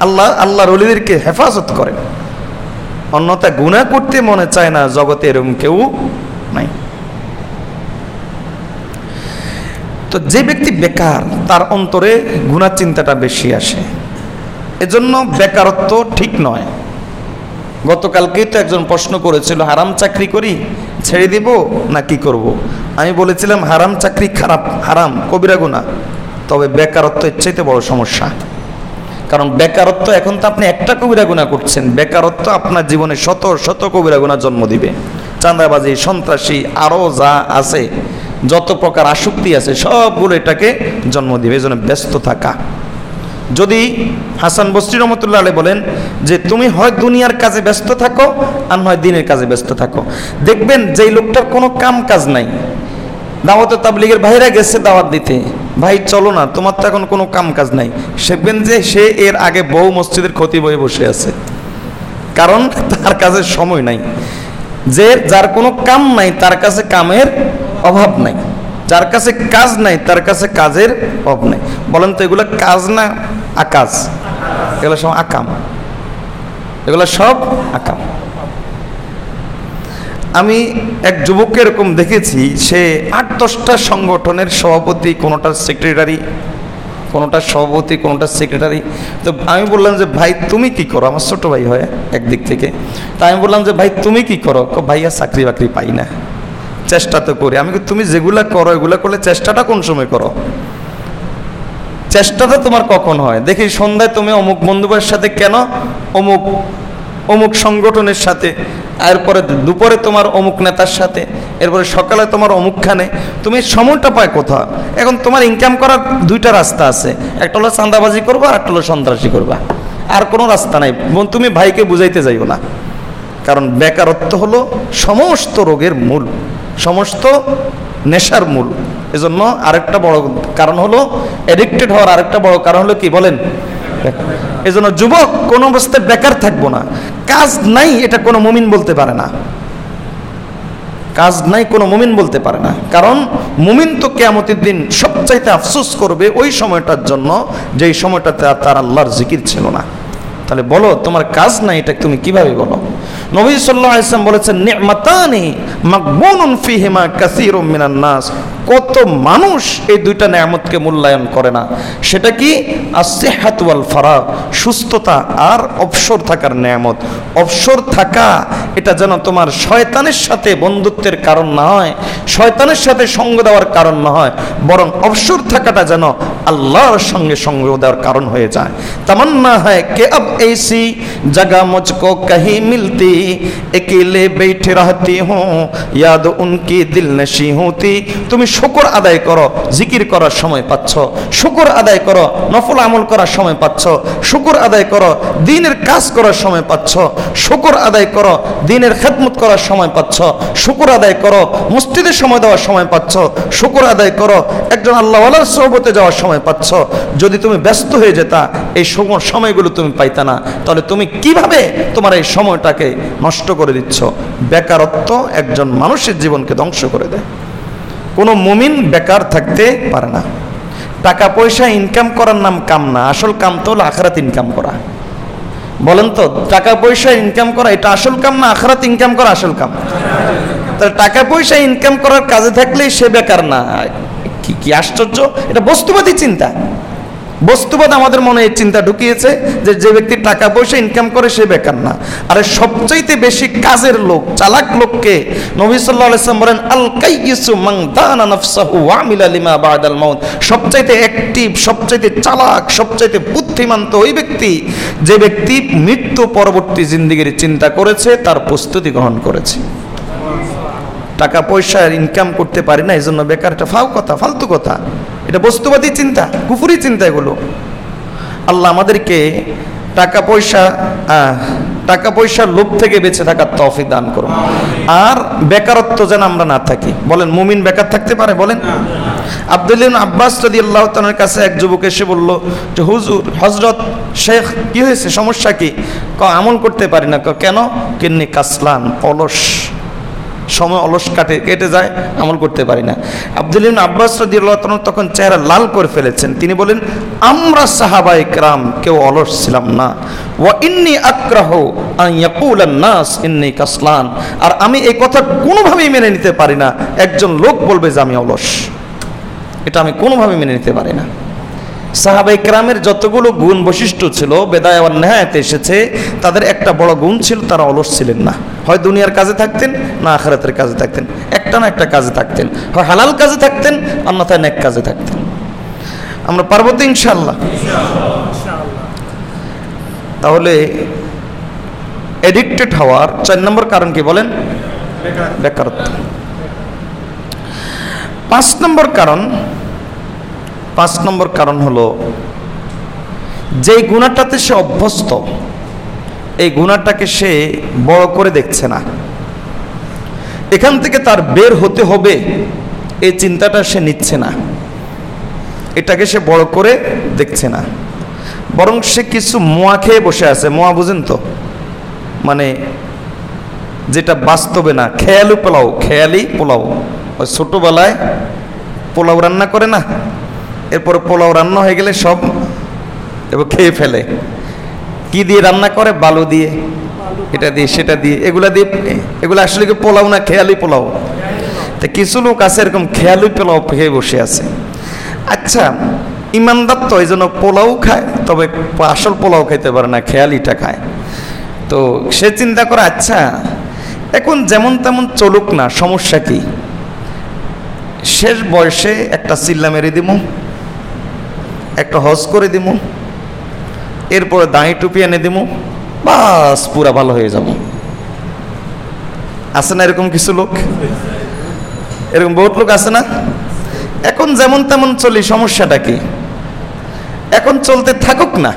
আল্লাহ আল্লাহর অলিদেরকে হেফাজত করেন। অন্যথা গুণা করতে মনে চায় না, জগতে এরকম কেউ নাই। তো যে ব্যক্তি বেকার, তার অন্তরে গুণার চিন্তাটা বেশি আসে। এজন্য বেকারত্ব ঠিক নয়। গতকালকেই তো একজন প্রশ্ন করেছিল, হারাম চাকরি করি, ছেড়ে দিব না কি করব। আমি বলেছিলাম, হারাম চাকরি খারাপ, হারাম, কবিরা গুণা তবে বেকারত্ব এর চাইতে বড় সমস্যা। কারণ বেকারত্ব, এখন তো আপনি একটা কবিরা গুণা করছেন। বেকারত্ব আপনার জীবনে শত শত কবিরা গুণা জন্ম দিবে। চাঁদাবাজি, সন্ত্রাসী আরও যা আছে যত প্রকার আসক্তি আছে, সবগুলো এটাকে জন্ম দিবে, এই জন্য ব্যস্ত থাকা। যদি হাসান বস্রি রহমতুল্লাহ আলী বলেন যে, তুমি হয় দুনিয়ার কাজে ব্যস্ত থাকো, আর নয় দিনের কাজে ব্যস্ত থাকো। দেখবেন যেই লোকটার কোনো কাম কাজ নাই। দাওয়াত তাবলিগের ভাইরা গেছে দাওয়াত দিতে। ভাই, চলো না, তোমার তো এখন কোনো কাম কাজ নাই। দেখবেন যে, সে এর আগে বহু মসজিদের ক্ষতি বয়ে বসে আছে। কারণ তার কাছে সময় নাই। যে, যার কোনো কাম নাই, তার কাছে কামের অভাব নাই। যার কাছে কাজ নাই, তার কাছে কাজের অভাব নাই। বলেন তো, এগুলো কাজ না আকাজ? এগুলো সব আকাম। এগুলো সব আকাম। আমি এক যুবককে এরকম দেখেছি, সে আট দশটা সংগঠনের সভাপতি, কোনোটার সেক্রেটারি কোনোটার সভাপতি, কোনোটার সেক্রেটারি তো আমি বললাম যে, ভাই, তুমি কি করো? আমার ছোট ভাই হয় একদিক থেকে। তা আমি বললাম যে, ভাই, তুমি কি করো? ভাইয়া চাকরি বাকরি পাই না। চেষ্টা তো করি। আমি তুমি যেগুলা করো, এগুলা করলে চেষ্টাটা কোন সময় করো? চেষ্টাটা তোমার কখন হয়? দেখি সন্ধ্যায় তুমি অমুক বন্ধুদের সাথে কেন? অমুক অমুক সংগঠনের সাথে, এরপরে দুপুরে তোমার অমুক নেতার সাথে, এরপরে সকালে তোমার অমুকখানে। তুমি সময়টা পায় কোথাও এখন তোমার ইনকাম করার দুইটা রাস্তা আছে। একটা হলো চান্দাবাজি করবা আর একটা হলো সন্ত্রাসী করবা। আর কোনো রাস্তা নাই। তুমি ভাইকে বুঝাইতে যাইও না। কারণ বেকারত্ব হলো সমস্ত রোগের মূল সমস্ত নেশার মূল। এজন্য আরেকটা বড় কারণ হলো এডিক্টেড হওয়ার আরেকটা বড় কারণ হলো কি বলেন? এজন্য যুবক কোনো অবস্থায় বেকার থাকব না। কাজ নাই এটা কোনো মুমিন বলতে পারে না। কাজ নাই কোনো মুমিন বলতে পারে না। কারণ মুমিন তো কেয়ামতের দিন সবচাইতে আফসোস করবে ওই সময়টার জন্য যেই সময়টাতে তার আল্লাহর জিকির ছিল না। তাহলে বলো, তোমার কাজ নাই এটা তুমি কীভাবে বলো? নবী সাল্লাহ ইসলাম বলেছেন, নেমাতানি মাকবুনুন কাসির মিনান নাস। কত মানুষ এই দুইটা নেয়ামতকে মূল্যায়ন করে না। সেটা কি? আসেহাতুয়াল ফারা সুস্থতা আর অবসর থাকার নেয়ামত। অবসর থাকা, এটা যেন তোমার শয়তানের সাথে বন্ধুত্বের কারণ না হয়, শয়তানের সাথে সঙ্গ দেওয়ার কারণ না হয়, বরং অবসর থাকাটা যেন আল্লাহর সঙ্গে সঙ্গ দেওয়ার কারণ হয়ে যায়। তামান্না হয়, কে আব এসি? জাগা মচকো কাহি মিলতি? अकेले बैठे रहती हूँ याद उनकी दिल नशी होती তুমি শুকর আদায় করো জিকির করার সময় পাচ্ছ শুকর আদায় করো নফল আমল করার সময় পাচ্ছ শুকর আদায় করো দিনের কাজ করার সময় পাচ্ছ শুকর আদায় করো দিনের খেদমত করার সময় পাচ্ছ শুকর আদায় করো মসজিদে সময় দেওয়ার সময় পাচ্ছ শুকর আদায় করো একজন আল্লাহওয়ালার সহবতে যাওয়ার সময় পাচ্ছ যদি তুমি ব্যস্ত হয়ে যেতা এই সময়- সময়গুলো তুমি পাইতা না তাহলে তুমি কিভাবে তোমার এই সময়টাকে নষ্ট করে দিচ্ছ। বেকারত্ব একজন মানুষের জীবনকে ধ্বংস করে দেয়। কোনো মুমিন বেকার থাকতে পারে না। টাকা, পয়সা ইনকাম করার নাম কাম না। আসল কাম তো হলো আখরাত ইনকাম করা। বলেন তো, টাকা, পয়সা ইনকাম করা, এটা আসল কাম না আখরাত ইনকাম করা আসল কাম? তাহলে টাকা, পয়সা ইনকাম করার কাজে থাকলেই সে বেকার না। কি কি আশ্চর্য? এটা বস্তুবাদী চিন্তা। বস্তুবাদ আমাদের মনে এই চিন্তা ঢুকিয়েছে যে যে ব্যক্তি টাকা পয়সা ইনকাম করে সে বেকার না। আরে সবচাইতে বেশি কাজের লোক, চালাক লোককে নবী সাল্লাল্লাহু আলাইহি সাল্লাম বলেন আল মাউত। সবচাইতে অ্যাক্টিভ সবচাইতে চালাক, সবচাইতে বুদ্ধিমান তো ওই ব্যক্তি, যে ব্যক্তি মৃত্যু পরবর্তী জিন্দিগির চিন্তা করেছে, তার প্রস্তুতি গ্রহণ করেছে। টাকা পয়সা ইনকাম করতে পারি না এই জন্য বেকার এটা ফাও কথা, ফালতু কথা। এটা বস্তুবাদী চিন্তা, কুফুরি চিন্তা এগুলো। আল্লাহ আমাদেরকে টাকা পয়সা টাকা পয়সার লোভ থেকে বেঁচে থাকার তৌফিক দান করুন। আর বেকারত্ব যেন আমরা না থাকি। বলেন, মুমিন বেকার থাকতে পারে? বলেন। আব্দুল্লিন আব্বাস যদি আল্লাহ তালার কাছে এক যুবক এসে বলল, যে হুজুর হজরত শেখ, কি হয়েছে? সমস্যা কি? ক আমল করতে পারি না। কেন? কিন্নি কাসলান অলস সময় অলস কাটে, কেটে যায়, আমল করতে পারি না। আব্দুল আব্বাস তখন চেহারা লাল করে ফেলেছেন। তিনি বলেন, আমরা সাহাবাই ক্রাম কেউ অলস ছিলাম না। ইন্নি নাস, ইন্নি কাসলান। আর আমি এই কথা কোনোভাবেই মেনে নিতে পারি না। একজন লোক বলবে যে আমি অলস। এটা আমি কোনোভাবে মেনে নিতে পারি না। সাহাবাই ক্রামের যতগুলো গুণ বৈশিষ্ট্য ছিল, বেদায় নেহায়তে এসেছে, তাদের একটা বড় গুণ ছিল, তারা অলস ছিলেন না। হয় দুনিয়ার কাজে থাকতেন, না আখারাতের কাজে থাকতেন। একটা না একটা কাজে থাকতেন। হয় হালাল কাজে থাকতেন, অন্যথায় নেক কাজে থাকতেন। আমরা পারব তো ইনশাল্লাহ তাহলে এডিক্টেড হওয়ার চার নম্বর কারণ কি বলেন? বেকারত্ব। পাঁচ নম্বর কারণ পাঁচ নম্বর কারণ হলো, যেই গুণাটাতে সে অভ্যস্ত, এই গুণাটাকে সে বড় করে দেখছে না। এখান থেকে তার বের হতে হবে, এই চিন্তাটা সে নিচ্ছে না। এটাকে সে বড় করে দেখছে না। বরং সে কিছু মোয়া খেয়ে বসে আছে। মোয়া বুঝেন তো? মানে যেটা বাস্তবে না, খেয়ালি পোলাও খেয়ালি পোলাও। ওই ছোটোবেলায় পোলাও রান্না করে না? এরপর পোলাও রান্না হয়ে গেলে সব এবার খেয়ে ফেলে। কি দিয়ে রান্না করে? বালু দিয়ে। এটা দিয়ে, সেটা দিয়ে। এগুলা দিয়ে, এগুলো আসলে কি পোলাও না খেয়ালি পোলাও? তা কিছু লোক আছে এরকম খেয়ালি পোলাও খেয়ে বসে আছে। আচ্ছা ইমানদার তো এই জন্য পোলাও খায়, তবে আসল পোলাও খাইতে পারে না, খেয়ালিটা খায়। তো সে চিন্তা করে আচ্ছা এখন যেমন তেমন চলুক না, সমস্যা কি? শেষ বয়সে একটা চিল্লা মেরে দিব একটা হজ করে দিব এরপরে দাঁড়ি টুপি এনে দিব বাস পুরা ভালো হয়ে যাব। আছে না এরকম কিছু লোক? এরকম বহুত লোক আছে না? এখন যেমন তেমন চলি, সমস্যাটা কি? এখন চলতে থাকুক না,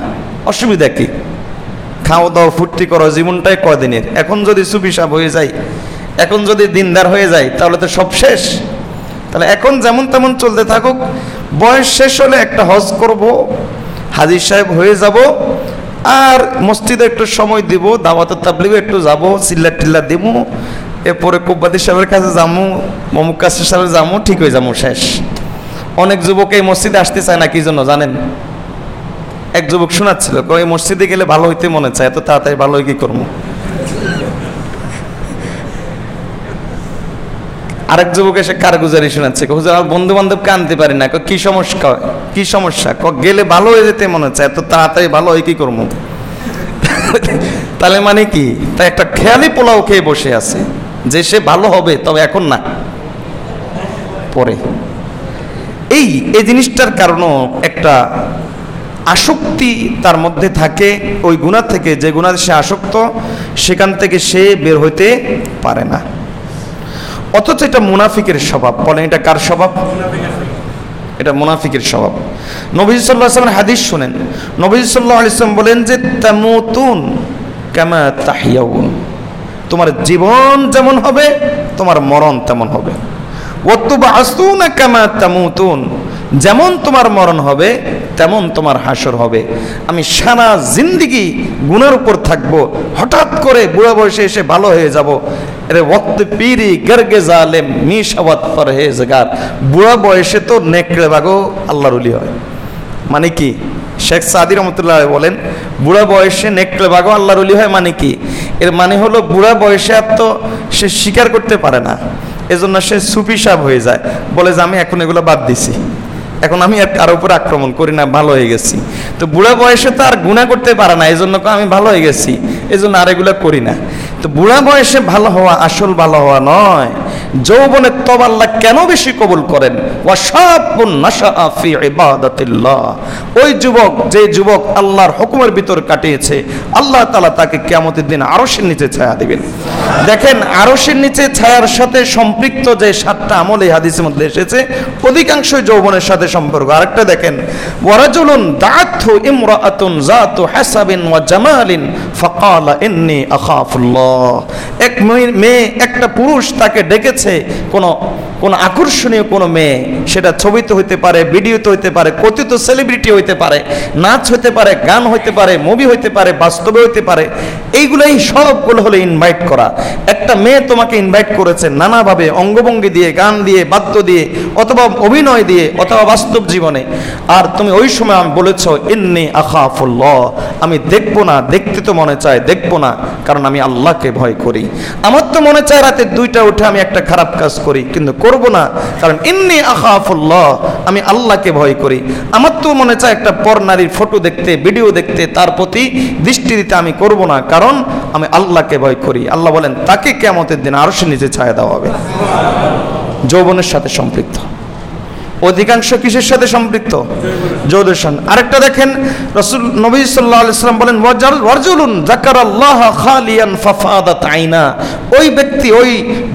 অসুবিধা কি? খাওয়া দাওয়া ফুর্তি করো, জীবনটাই কদিনের এখন যদি সুবিসাব হয়ে যায়, এখন যদি দিনদার হয়ে যায়, তাহলে তো সব শেষ। তাহলে এখন যেমন তেমন চলতে থাকুক, বয়স শেষ হলে একটা হজ করব, হাজির সাহেব হয়ে যাব, আর মসজিদে একটু সময় দিব, দাওয়াতের তাবলিগে একটু যাব, চিল্লা টিল্লা দিব এরপরে কুব্বাদি সাহেবের কাছে যাব মমুক কাসের সাহেবের যাব ঠিক হয়ে যাব শেষ। অনেক যুবক এই মসজিদে আসতে চায় না, কি জন্য জানেন? এক যুবক শোনাচ্ছিল এই মসজিদে গেলে ভালো হইতে মনে চায়, এত তাড়াতাড়ি ভালো হয়ে কি করব? আরেক যুবক এসে কারগুজারি শোনাচ্ছে? হুজুর বন্ধু বান্ধবকে আনতে পারি না। কি সমস্যা? কি সমস্যা? ক গেলে ভালো হয়ে যেতে মনে হচ্ছে। এত তাড়াতাড়ি ভালো হয় কি করব? তাহলে মানে কি? তা একটা খেয়ালি পোলাও খেয়ে বসে আছে। যে সে ভালো হবে, তবে এখন না, পরে। এই এই জিনিসটার কারণও একটা আসক্তি তার মধ্যে থাকে। ওই গুণা থেকে যে গুণা সে আসক্ত, সেখান থেকে সে বের হইতে পারে না। অথচ এটা মুনাফিকের স্বভাব। বলেন, এটা কার স্বভাব? এটা মুনাফিকের স্বভাব। নবী সাল্লাহ আসলামের হাদিস শুনেন। নবী সাল্লাহ আলিয়াম বলেন যে, তেমতুন কেমা তাহিয়াউন। তোমার জীবন যেমন হবে, তোমার মরণ তেমন হবে। ওতুবা আসতুনা কেমা তেমুতুন। যেমন তোমার মরণ হবে, তেমন তোমার হাসর হবে। আমি সারা জিন্দিগি গুণের উপর থাকব, হঠাৎ করে বুড়া বয়সে এসে ভালো হয়ে যাব। রে ওক্ত পিরি গর্গে জালেম, মিশাওয়াত পরহেজগার। বুড়া বয়সে তো নেকড়ে বাগো আল্লাহর উলি হয়। মানে কি? শেখ সাদি রহমতুল্লাহ বলেন, বুড়া বয়সে নেকড়ে বাগো আল্লাহর উলি হয় মানে কি? এর মানে হলো বুড়া বয়সে আর তো সে স্বীকার করতে পারে না। এজন্য সে সুপিসাব হয়ে যায়। বলে যে আমি এখন এগুলো বাদ দিছি। এখন আমি আর কারও উপর আক্রমণ করি না, ভালো হয়ে গেছি। তো বুড়া বয়সে তো আর গুণা করতে পারে না এই জন্য আমি ভালো হয়ে গেছি এই জন্য আর এগুলো করি না। তো বুড়া বয়সে ভালো হওয়া আসল ভালো হওয়া নয়। যৌবনের তব আল্লাহ কেন বেশি কবুল করেন? ওই যুবক, যে যুবক আল্লাহর হুকুমের ভিতর কাটিয়েছে, আল্লাহ তালা তাকে কেমতের দিন আরসের নিচে ছায়া দিবেন। দেখেন আরসের নিচে ছায়ার সাথে সম্পৃক্ত যে সাতটা আমল এই হাদিসের মধ্যে এসেছে, অধিকাংশই যৌবনের সাথে সম্পর্ক। আরেকটা দেখেন ওয়ারাজুলুন দাথু ইমরাআতুন জাতু হাসাবিন ওয়া জামালিন ফাকালা আখাফুল্লাহ। এক মেয়ে- একটা পুরুষ তাকে ডেকেছে, কোনো কোনো আকর্ষণীয় কোনো মেয়ে, সেটা ছবিতে হইতে পারে, ভিডিওতে হইতে পারে, কথিত সেলিব্রিটি হইতে পারে, নাচ হইতে পারে, গান হইতে পারে মুভি হইতে পারে, বাস্তবে হইতে পারে, এইগুলোই সবগুলো হলো ইনভাইট করা। একটা মেয়ে তোমাকে ইনভাইট করেছে নানাভাবে, অঙ্গভঙ্গি দিয়ে, গান দিয়ে, বাদ্য দিয়ে, অথবা অভিনয় দিয়ে, অথবা বাস্তব জীবনে। আর তুমি ওই সময় আমি বলেছ, ইন্নি আখাফুল্লাহ। আমি দেখব না, দেখতে তো মনে চায়, দেখব না, কারণ আমি আল্লাহকে ভয় করি। আমার তো মনে চায় রাতে দুইটা উঠে আমি একটা খারাপ কাজ করি, কিন্তু করব না। কারণ ইন্নি আহাফুল্লাহ আমি আল্লাহকে ভয় করি। আমার তো মনে চায় একটা পর নারীর ফটো দেখতে, ভিডিও দেখতে, তার প্রতি দৃষ্টি দিতে আমি করব না। কারণ আমি আল্লাহকে ভয় করি। আল্লাহ বলেন, তাকে কেমতের দিন আরও সে নিজে ছায়া দেওয়া হবে। যৌবনের সাথে সম্পৃক্ত। অধিকাংশ কিসের সাথে সম্পৃক্ত? যৌদের সঙ্গে আরেকটা দেখেন, রসুল, নবী সাল্লাহ আলাইসাল্লাম বলেন, ওয়াজাল জাকার আল্লাহ খালিয়ান ফাফাদাত আইনা। ওই ব্যক্তি, ওই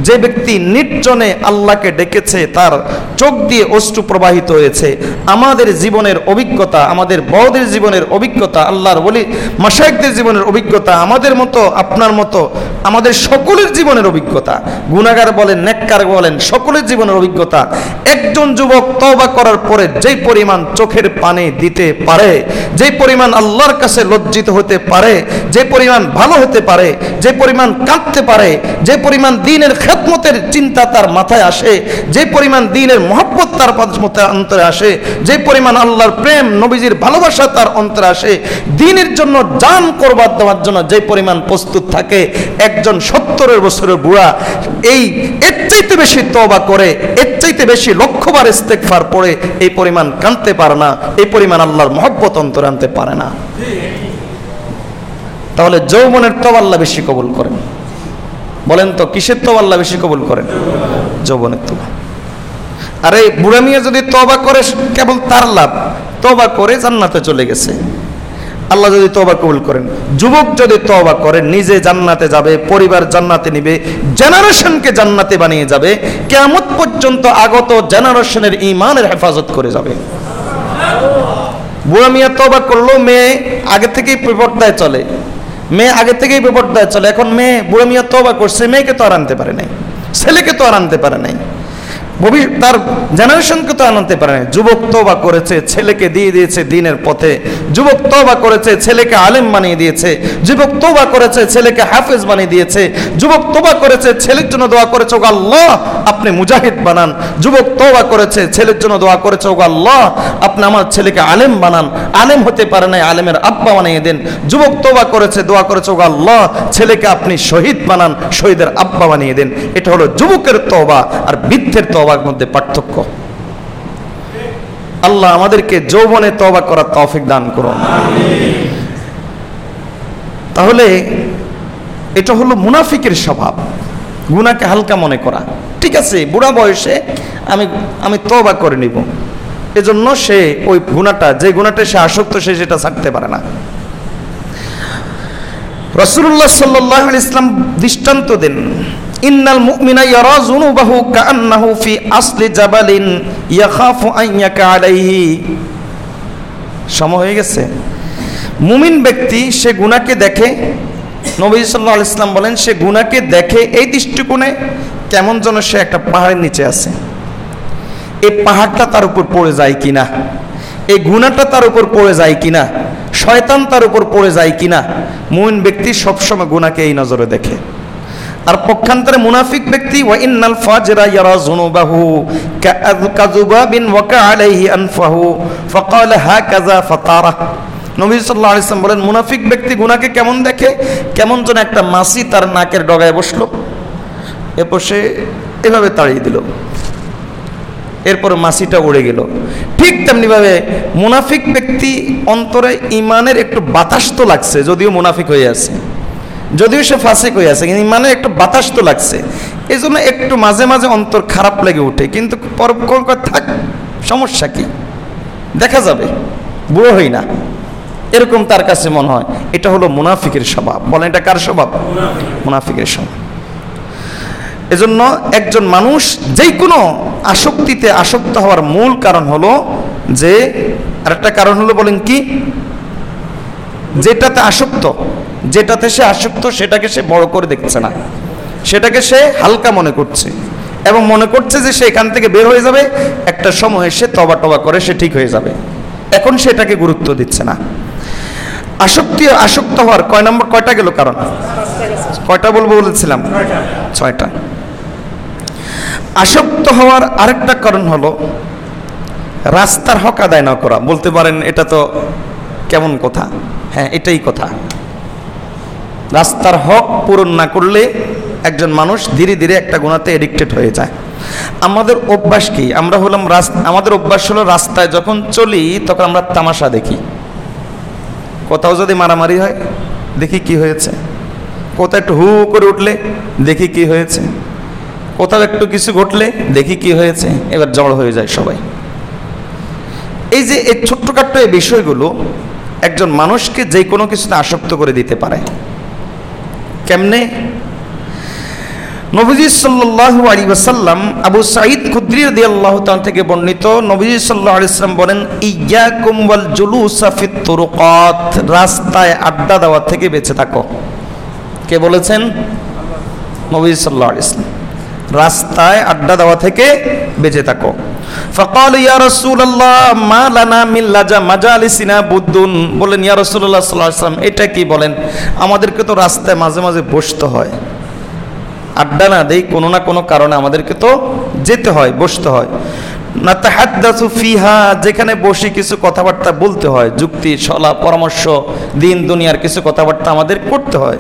যে ব্যক্তি নির্জনে আল্লাহকে ডেকেছে, তার চোখ দিয়ে অশ্রু প্রবাহিত হয়েছে। আমাদের জীবনের অভিজ্ঞতা, আমাদের বড়দের জীবনের অভিজ্ঞতা, আল্লাহর বলি মাসায়কদের জীবনের অভিজ্ঞতা, আমাদের মতো, আপনার মতো, আমাদের সকলের জীবনের অভিজ্ঞতা। গুণাগার বলেন, নেককার বলেন, সকলের জীবনের অভিজ্ঞতা। একজন যুবক তওবা করার পরে যেই পরিমাণ চোখের পানি দিতে পারে, যেই পরিমাণ আল্লাহর কাছে লজ্জিত হতে পারে, যে পরিমাণ ভালো হতে পারে, যে পরিমাণ কাঁদতে পারে, যে পরিমাণ দিনের খেদমতের চিন্তা তার মাথায় আসে, যে পরিমাণ দিনের মহব্বত তার অন্তরে আসে, যে পরিমাণ আল্লাহর প্রেম নবীজির ভালোবাসা তার অন্তরে আসে, দিনের জন্য জান করবার দেওয়ার জন্য যে পরিমাণ প্রস্তুত থাকে, একজন সত্তরের বছরের বুড়া এই এর চাইতে বেশি তবা করে, এর চাইতে বেশি লক্ষ্যবার ইস্তেকফার পড়ে এই পরিমাণ কানতে পারে না, এই পরিমাণ আল্লাহর মহব্বত অন্তরে আনতে পারে না। তাহলে যৌবনের তব আল্লাহ বেশি কবুল করেন। বলেন তো, কিসের তব আল্লাহ বেশি কবুল করেন? যৌবনের তো আর এই বুড়ামিয়া যদি তবা করে, কেবল তার লাভ। তবা করে জান্নাতে চলে গেছে। আল্লাহ যদি তবা কবুল করেন, যুবক যদি তবা করে, নিজে জান্নাতে যাবে, পরিবার জান্নাতে নিবে, জেনারেশনকে জান্নাতে বানিয়ে যাবে কেমন পর্যন্ত আগত জেনারেশনের ইমানের হেফাজত করে যাবে। বুড়া মিয়া তবা করল, মেয়ে আগে থেকেই বিপর্দায় চলে। মেয়ে আগে থেকেই বিপর্দায় চলে। এখন মেয়ে বুড়া মিয়া তবা করছে, মেয়েকে তো আর আনতে পারে নাই। ছেলেকে তো আর আনতে পারে নাই। তার জেনারেশনকে তো আনতে পারে নাই। যুবক তবা করেছে, ছেলেকে দিয়ে দিয়েছে দিনের পথে। যুবক তবা করেছে, ছেলেকে আলেম বানিয়ে দিয়েছে। যুবক তবা করেছে, ছেলেকে হাফেজ বানিয়ে দিয়েছে। যুবক তোবা করেছে, ছেলের জন্য দোয়া করেছে, ওগো আল্লাহ, আপনি মুজাহিদ বানান। যুবক তবা করেছে, ছেলের জন্য দোয়া করেছে, ওগো আল্লাহ, আপনি আমার ছেলেকে আলেম বানান। আলেম হতে পারে নাই, আলেমের আব্বা বানিয়ে দেন। যুবক তোবা করেছে, দোয়া করেছে, ওগো আল্লাহ, ছেলেকে আপনি শহীদ বানান, শহীদের আব্বা বানিয়ে দেন। এটা হলো যুবকের তবা আর বৃদ্ধের তবার মধ্যে পার্থক্য। আল্লাহ আমাদেরকে যৌবনে তবা করার তৌফিক দান করুন। তাহলে এটা হলো মুনাফিকের স্বভাব। গুনাকে হালকা মনে করা। ঠিক আছে, বুড়া বয়সে আমি আমি তবা করে নিব। এজন্য সে ওই গুণাটা যে গুণাটা সে আসক্ত, সে সেটা ছাড়তে পারে না। রসুল্লাহ সাল্লাহ ইসলাম দৃষ্টান্ত দেন। ইন্নাল মুমিনা ইয়ারা যুনুবাহু কাআন্নাহু ফি আসলি জাবালিন ইয়াখাফু আন ইয়াকা আলাইহি। সময় হয়ে গেছে। মুমিন ব্যক্তি, সে গুনাহকে দেখে, নবী সাল্লাল্লাহু আলাইহি ইসলাম বলেন, সে গুনাহকে দেখে এই দৃষ্টিকোণে কেমন যেন সে একটা পাহাড়ের নিচে আছে। এই পাহাড়টা তার উপর পড়ে যায় কিনা? এই গুণাটা তার উপর পড়ে যায় কিনা? শয়তান তার উপর পড়ে যায় কিনা? মুমিন ব্যক্তি সবসময় গুনাহকে এই নজরে দেখে। আর পক্ষান্তরে মুনাফিক ব্যক্তি, ওয়া ইন্নাল ফাজরা ইয়ারা যুনুবাহু কাযুবাবিন ওয়াকা আলাইহি আনফাহু, ফাকালা হাকাযা ফাতারা নবী সাল্লাল্লাহু আলাইহি ওয়াসাল্লাম বলেন, মুনাফিক ব্যক্তি গুনাহকে কেমন দেখে? কেমন যেন একটা মাছি তার নাকের ডগায় বসল। এরপর সে এভাবে তাড়িয়ে দিল। এরপর মাসিটা উড়ে গেল। ঠিক তেমনিভাবে মুনাফিক ব্যক্তি অন্তরে ইমানের একটু বাতাস তো লাগছে, যদিও মুনাফিক হয়ে আছে। যদিও সে ফাঁসিক হয়ে আছে, কিন্তু ইমানের একটু বাতাস তো লাগছে। এই জন্য একটু মাঝে মাঝে অন্তর খারাপ লেগে ওঠে, কিন্তু পর থাক, সমস্যা কি? দেখা যাবে, বুড়ো হই না। এরকম তার কাছে মনে হয়, এটা হলো মুনাফিকের স্বভাব। বলেন, এটা কার স্বভাব? মুনাফিকের স্বভাব। এজন্য একজন মানুষ যেই কোনো আসক্তিতে আসক্ত হওয়ার মূল কারণ হলো যে, আরেকটা কারণ হলো বলেন কি? যেটাতে আসক্ত যেটাতে সে আসক্ত, সেটাকে সে বড় করে দেখছে না। সেটাকে সে হালকা মনে করছে এবং মনে করছে যে সে এখান থেকে বের হয়ে যাবে, একটা সময় সে তবা টবা করে সে ঠিক হয়ে যাবে। এখন সেটাকে গুরুত্ব দিচ্ছে না। আসক্তি আসক্ত হওয়ার কয় নম্বর, কয়টা গেল কারণ? কয়টা বলব বলেছিলাম? ছয়টা। আসক্ত হওয়ার আরেকটা কারণ হলো রাস্তার হক আদায় না করা। বলতে পারেন এটা তো কেমন কথা? হ্যাঁ এটাই কথা। রাস্তার হক পূরণ না করলে একজন মানুষ ধীরে ধীরে একটা গুণাতে এডিক্টেড হয়ে যায়। আমাদের অভ্যাস কি? আমরা হলাম আমাদের অভ্যাস হলো রাস্তায় যখন চলি, তখন আমরা তামাশা দেখি। কোথাও যদি মারামারি হয়, দেখি কি হয়েছে। কোথাও একটু হু করে উঠলে, দেখি কি হয়েছে। কোথাও একটু কিছু ঘটলে, দেখি কি হয়েছে। এবার জড় হয়ে যায় সবাই। এই যে, এই ছোট্টখাট্ট এই বিষয়গুলো একজন মানুষকে যে কোনো কিছুতে আসক্ত করে দিতে পারে। কেমনে? নবীজি সাল্লাল্লাহু আলাইহি ওয়াসাল্লাম আবু সাঈদ খুদরি রাদিয়াল্লাহু তাআলা থেকে বর্ণিত, নবীজি ওয়াসাল্লাম বলেন ইয়াকুম ওয়াল জুলুসা ফিত তুরুকাত রাস্তায় আড্ডা দেওয়া থেকে বেঁচে থাকো। কে বলেছেন? নবীজি সাল্লাল্লাহু আলাইহি ওয়াসাল্লাম। রাস্তায় আড্ডা দেওয়া থেকে বেঁচে থাকো। ফকাল, ইয়া الله মা لنا من لجا مجالسنا বুদ্দুন। বলেন ইয়া রাসূলুল্লাহ সাল্লাল্লাহু আলাইহি এটা কি বলেন? আমাদেরকে তো রাস্তায় মাঝে মাঝে বসতে হয়। আড্ডা না দেই, কোনো না কোনো কারণে আমাদেরকে তো যেতে হয়, বসতে হয়। ফিহা, যেখানে বসে কিছু কথাবার্তা বলতে হয়, যুক্তি, সলা, পরামর্শ, দিন, দুনিয়ার কিছু কথাবার্তা আমাদের করতে হয়।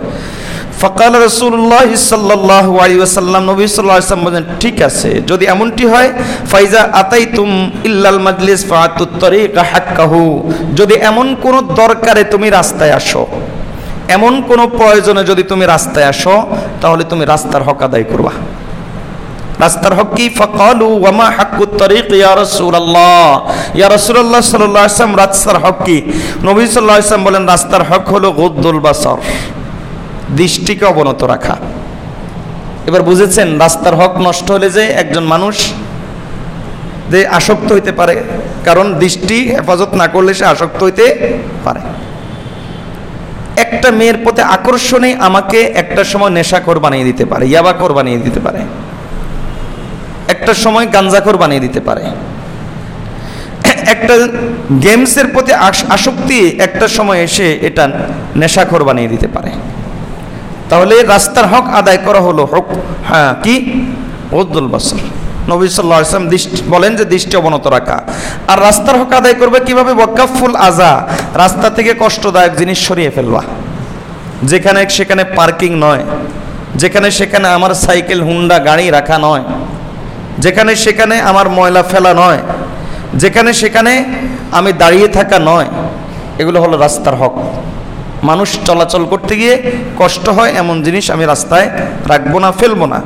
ফকাল রসুল্লাহ সাল্লাহ আলী ওয়াসাল্লাম, নবী ঠিক আছে, যদি এমনটি হয়, ফাইজা আতাই তুম ইল্লাল মাজলিস ফাতুত্তরে হাক্কাহু, যদি এমন কোনো দরকারে তুমি রাস্তায় আসো, এমন কোনো প্রয়োজনে যদি তুমি রাস্তায় আসো, তাহলে তুমি রাস্তার হক আদায় করবা। রাস্তার হক কি? ফকালু, ওয়ামা হাক্কুত তরিক, ইয়া রাসূলুল্লাহ। ইয়া রাসূলুল্লাহ সাল্লাল্লাহু আলাইহি ওয়াসাল্লাম রাস্তার হক কি? নবী সাল্লাল্লাহু আলাইহি বলেন, রাস্তার হক হলো গুদ্দুল বাসর। দৃষ্টিকে অবনত রাখা। এবার বুঝেছেন, রাস্তার হক নষ্ট হলে যে একজন মানুষ যে আসক্ত হইতে পারে, কারণ দৃষ্টি হেফাজত না করলে সে আসক্ত হইতে পারে। একটা মেয়ের প্রতি আকর্ষণে আমাকে একটা সময় নেশাখোর বানিয়ে দিতে পারে, ইয়াবাখোর বানিয়ে দিতে পারে। একটা সময় গাঞ্জাখোর বানিয়ে দিতে পারে। একটা গেমসের প্রতি আস- আসক্তি একটা সময় এসে এটা নেশাখোর বানিয়ে দিতে পারে। তাহলে রাস্তার হক আদায় করা হলো হক। হ্যাঁ কি? ওদ্দুল বসর। নবী সাল্লাহ দৃষ্টি বলেন যে দৃষ্টি অবনত রাখা। আর রাস্তার হক আদায় করবে কীভাবে? ওয়াকাফুল আজা রাস্তা থেকে কষ্টদায়ক জিনিস সরিয়ে ফেলবা। যেখানে সেখানে পার্কিং নয়। যেখানে সেখানে আমার সাইকেল, হুন্ডা, গাড়ি রাখা নয়। যেখানে সেখানে আমার ময়লা ফেলা নয়, যেখানে সেখানে আমি দাঁড়িয়ে থাকা নয়, এগুলো হলো রাস্তার হক। মানুষ চলাচল করতে গিয়ে কষ্ট হয়, এমন জিনিস আমি রাস্তায় রাখব না, ফেলব না।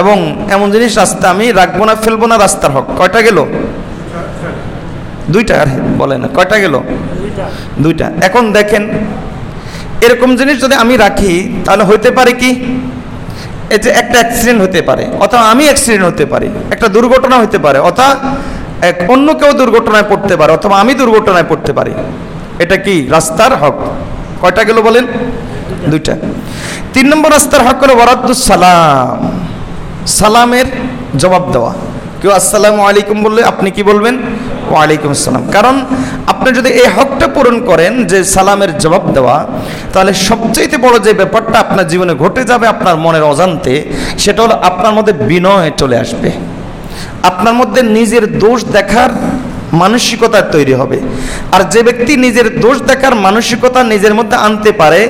এবং এমন জিনিস রাস্তা আমি রাখব না, ফেলব না, রাস্তার হক। কয়টা গেল? দুইটা, আর বলে না, কয়টা গেল? দুইটা। এখন দেখেন, এরকম জিনিস যদি আমি রাখি, তাহলে হইতে পারে কি? যে একটা অ্যাক্সিডেন্ট হতে পারে, অথবা আমি অ্যাক্সিডেন্ট হতে পারি, একটা দুর্ঘটনা হতে পারে, অথবা এক অন্য কেউ দুর্ঘটনায় পড়তে পারে, অথবা আমি দুর্ঘটনায় পড়তে পারি। এটা কি? রাস্তার হক। কয়টা গেল বলেন? দুইটা। তিন নম্বর রাস্তার হক হলো বরাদ্দুস সালাম। সালামের জবাব দেওয়া। কেউ আসসালামু আলাইকুম বললে আপনি কি বলবেন? ওয়ালাইকুম আসসালাম। কারণ আপনি যদি এই হকটা পূরণ করেন, যে সালামের জবাব দেওয়া, তাহলে সবচেয়ে বড় যে ব্যাপারটা আপনার জীবনে ঘটে যাবে আপনার মনের অজান্তে, সেটা হলো আপনার মধ্যে বিনয় চলে আসবে। আপনার মধ্যে নিজের দোষ দেখার মানসিকতা তৈরি হবে। আর যে ব্যক্তি নিজের দোষ দেখার মানসিকতা নিজের মধ্যে আনতে পারে,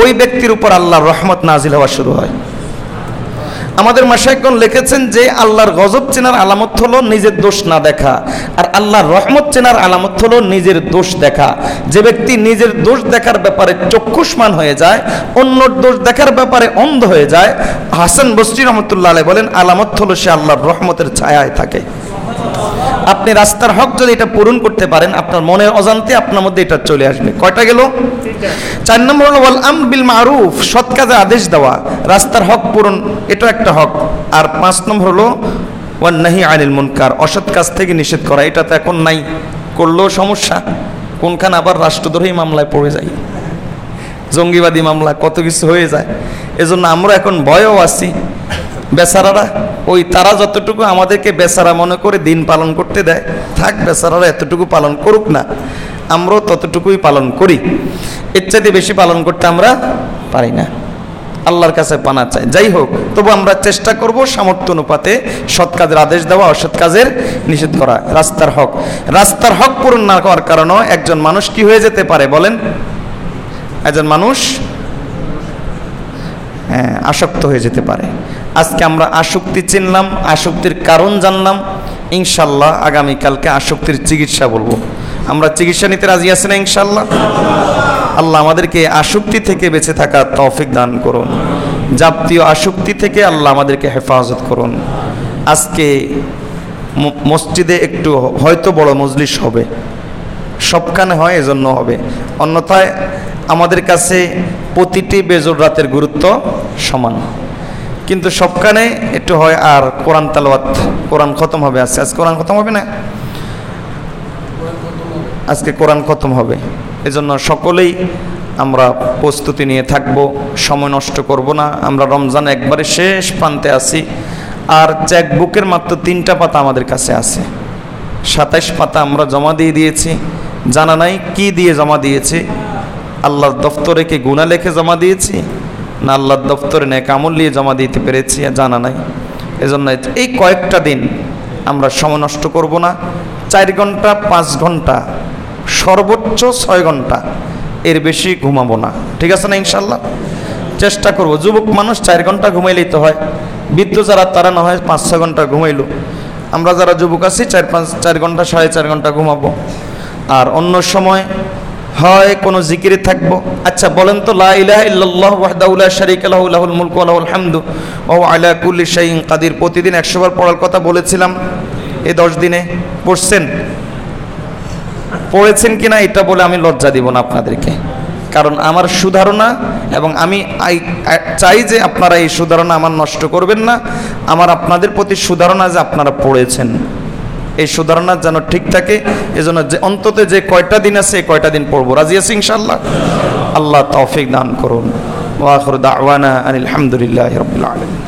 ওই ব্যক্তির উপর আল্লাহর রহমত নাজিল হওয়া শুরু হয়। আমাদের মাসাইকগণ লিখেছেন যে আল্লাহর গজব চেনার আলামত হলো নিজের দোষ না দেখা। আর আল্লাহর রহমত চেনার আলামত হলো নিজের দোষ দেখা। যে ব্যক্তি নিজের দোষ দেখার ব্যাপারে চক্ষুষ্মান হয়ে যায়, অন্যর দোষ দেখার ব্যাপারে অন্ধ হয়ে যায়, হাসান বস্রি রহমতুল্লাহ আলাই বলেন, আলামত হলো সে আল্লাহর রহমতের ছায়ায় থাকে। আপনি রাস্তার হক যদি এটা পূরণ করতে পারেন, আপনার মনের অজান্তে আপনার মধ্যে এটা চলে আসবে। কয়টা গেল? চার নম্বর হলো আম বিল মারুফ সৎ কাজে আদেশ দেওয়া। রাস্তার হক পূরণ, এটা একটা হক। আর পাঁচ নম্বর হলো, ওয়ান নাহি আনিল মুনকার অসৎ কাজ থেকে নিষেধ করা। এটা তো এখন নাই। করলেও সমস্যা। কোনখান আবার রাষ্ট্রদ্রোহী মামলায় পড়ে যায় জঙ্গিবাদী মামলা, কত কিছু হয়ে যায়। এজন্য আমরা এখন ভয়ও আছি। বেচারারা, ওই তারা যতটুকু আমাদেরকে বেচারা মনে করে দিন পালন করতে দেয়, থাক বেচারারা এতটুকু পালন করুক না, আমরাও ততটুকুই পালন করি। ইত্যাদি বেশি পালন করতে আমরা পারি না। আল্লাহর কাছে পানা চাই। যাই হোক, তবু আমরা চেষ্টা করব সামর্থ্য অনুপাতে সৎ কাজের আদেশ দেওয়া, অসৎ কাজের নিষেধ করা। রাস্তার হক। রাস্তার হক পূরণ না করার কারণেও একজন মানুষ কি হয়ে যেতে পারে বলেন? একজন মানুষ হ্যাঁ আসক্ত হয়ে যেতে পারে। আজকে আমরা আসক্তি চিনলাম, আসক্তির কারণ জানলাম। ইনশাল্লাহ আগামীকালকে আসক্তির চিকিৎসা বলব। আমরা চিকিৎসা নিতে রাজি আছি না ইনশাল্লাহ? আল্লাহ আমাদেরকে আসক্তি থেকে বেঁচে থাকার তৌফিক দান করুন। জাতীয় আসক্তি থেকে আল্লাহ আমাদেরকে হেফাজত করুন। আজকে মসজিদে একটু হয়তো বড় মজলিস হবে। সবখানে হয় এজন্য হবে। অন্যথায় আমাদের কাছে প্রতিটি বেজর রাতের গুরুত্ব সমান। কিন্তু সবখানে একটু হয় আর কোরআন তালাওয়াত, কোরআন খতম হবে আজকে। আজকে কোরআন খতম হবে না? আজকে কোরআন খতম হবে। এজন্য সকলেই আমরা প্রস্তুতি নিয়ে থাকব, সময় নষ্ট করব না। আমরা রমজান একবারে শেষ প্রান্তে আছি। আর চেক বুকের মাত্র তিনটা পাতা আমাদের কাছে আছে। সাতাইশ পাতা আমরা জমা দিয়ে দিয়েছি। জানা নাই কি দিয়ে জমা দিয়েছি? আল্লাহর দফতরে কি গুণা লেখে জমা দিয়েছি? না আল্লাহর দফতরে নেক আমল নিয়ে জমা দিতে পেরেছি, জানা নাই। এজন্য এই কয়েকটা দিন আমরা সময় নষ্ট করব না। চার ঘণ্টা, পাঁচ ঘণ্টা, সর্বোচ্চ ছয় ঘণ্টা এর বেশি ঘুমাবো না। ঠিক আছে না ইনশাল্লাহ চেষ্টা করব। যুবক মানুষ চার ঘণ্টা ঘুমাইলেই তো হয়। বৃদ্ধ যারা, তারা না হয় পাঁচ ছয় ঘণ্টা ঘুমাইলো। আমরা যারা যুবক আছি, চার পাঁচ, চার ঘণ্টা, সাড়ে চার ঘণ্টা ঘুমাবো। আর অন্য সময় হয়, কোনো জিকিরে থাকব? আচ্ছা বলেন তো লাহু, লাহুল কাদির। প্রতিদিন 100 বার পড়ার কথা বলেছিলাম এই 10 দিনে। পড়ছেন? পড়েছেন কিনা এটা বলে আমি লজ্জা দিব না আপনাদেরকে। কারণ আমার সুধারণা এবং আমি চাই যে আপনারা এই সুধারণা আমার নষ্ট করবেন না। আমার আপনাদের প্রতি সুধারণা যে আপনারা পড়েছেন। এই সুধারণা যেন ঠিক থাকে, এজন্য যে অন্তত যে কয়টা দিন আছে কয়টা দিন পড়ব। রাজি আছি ইনশাল্লাহ আল্লাহ তৌফিক দান করুন। ওয়াখর দাওয়ানা আনিল আলহামদুলিল্লাহ রবিল আলমিন।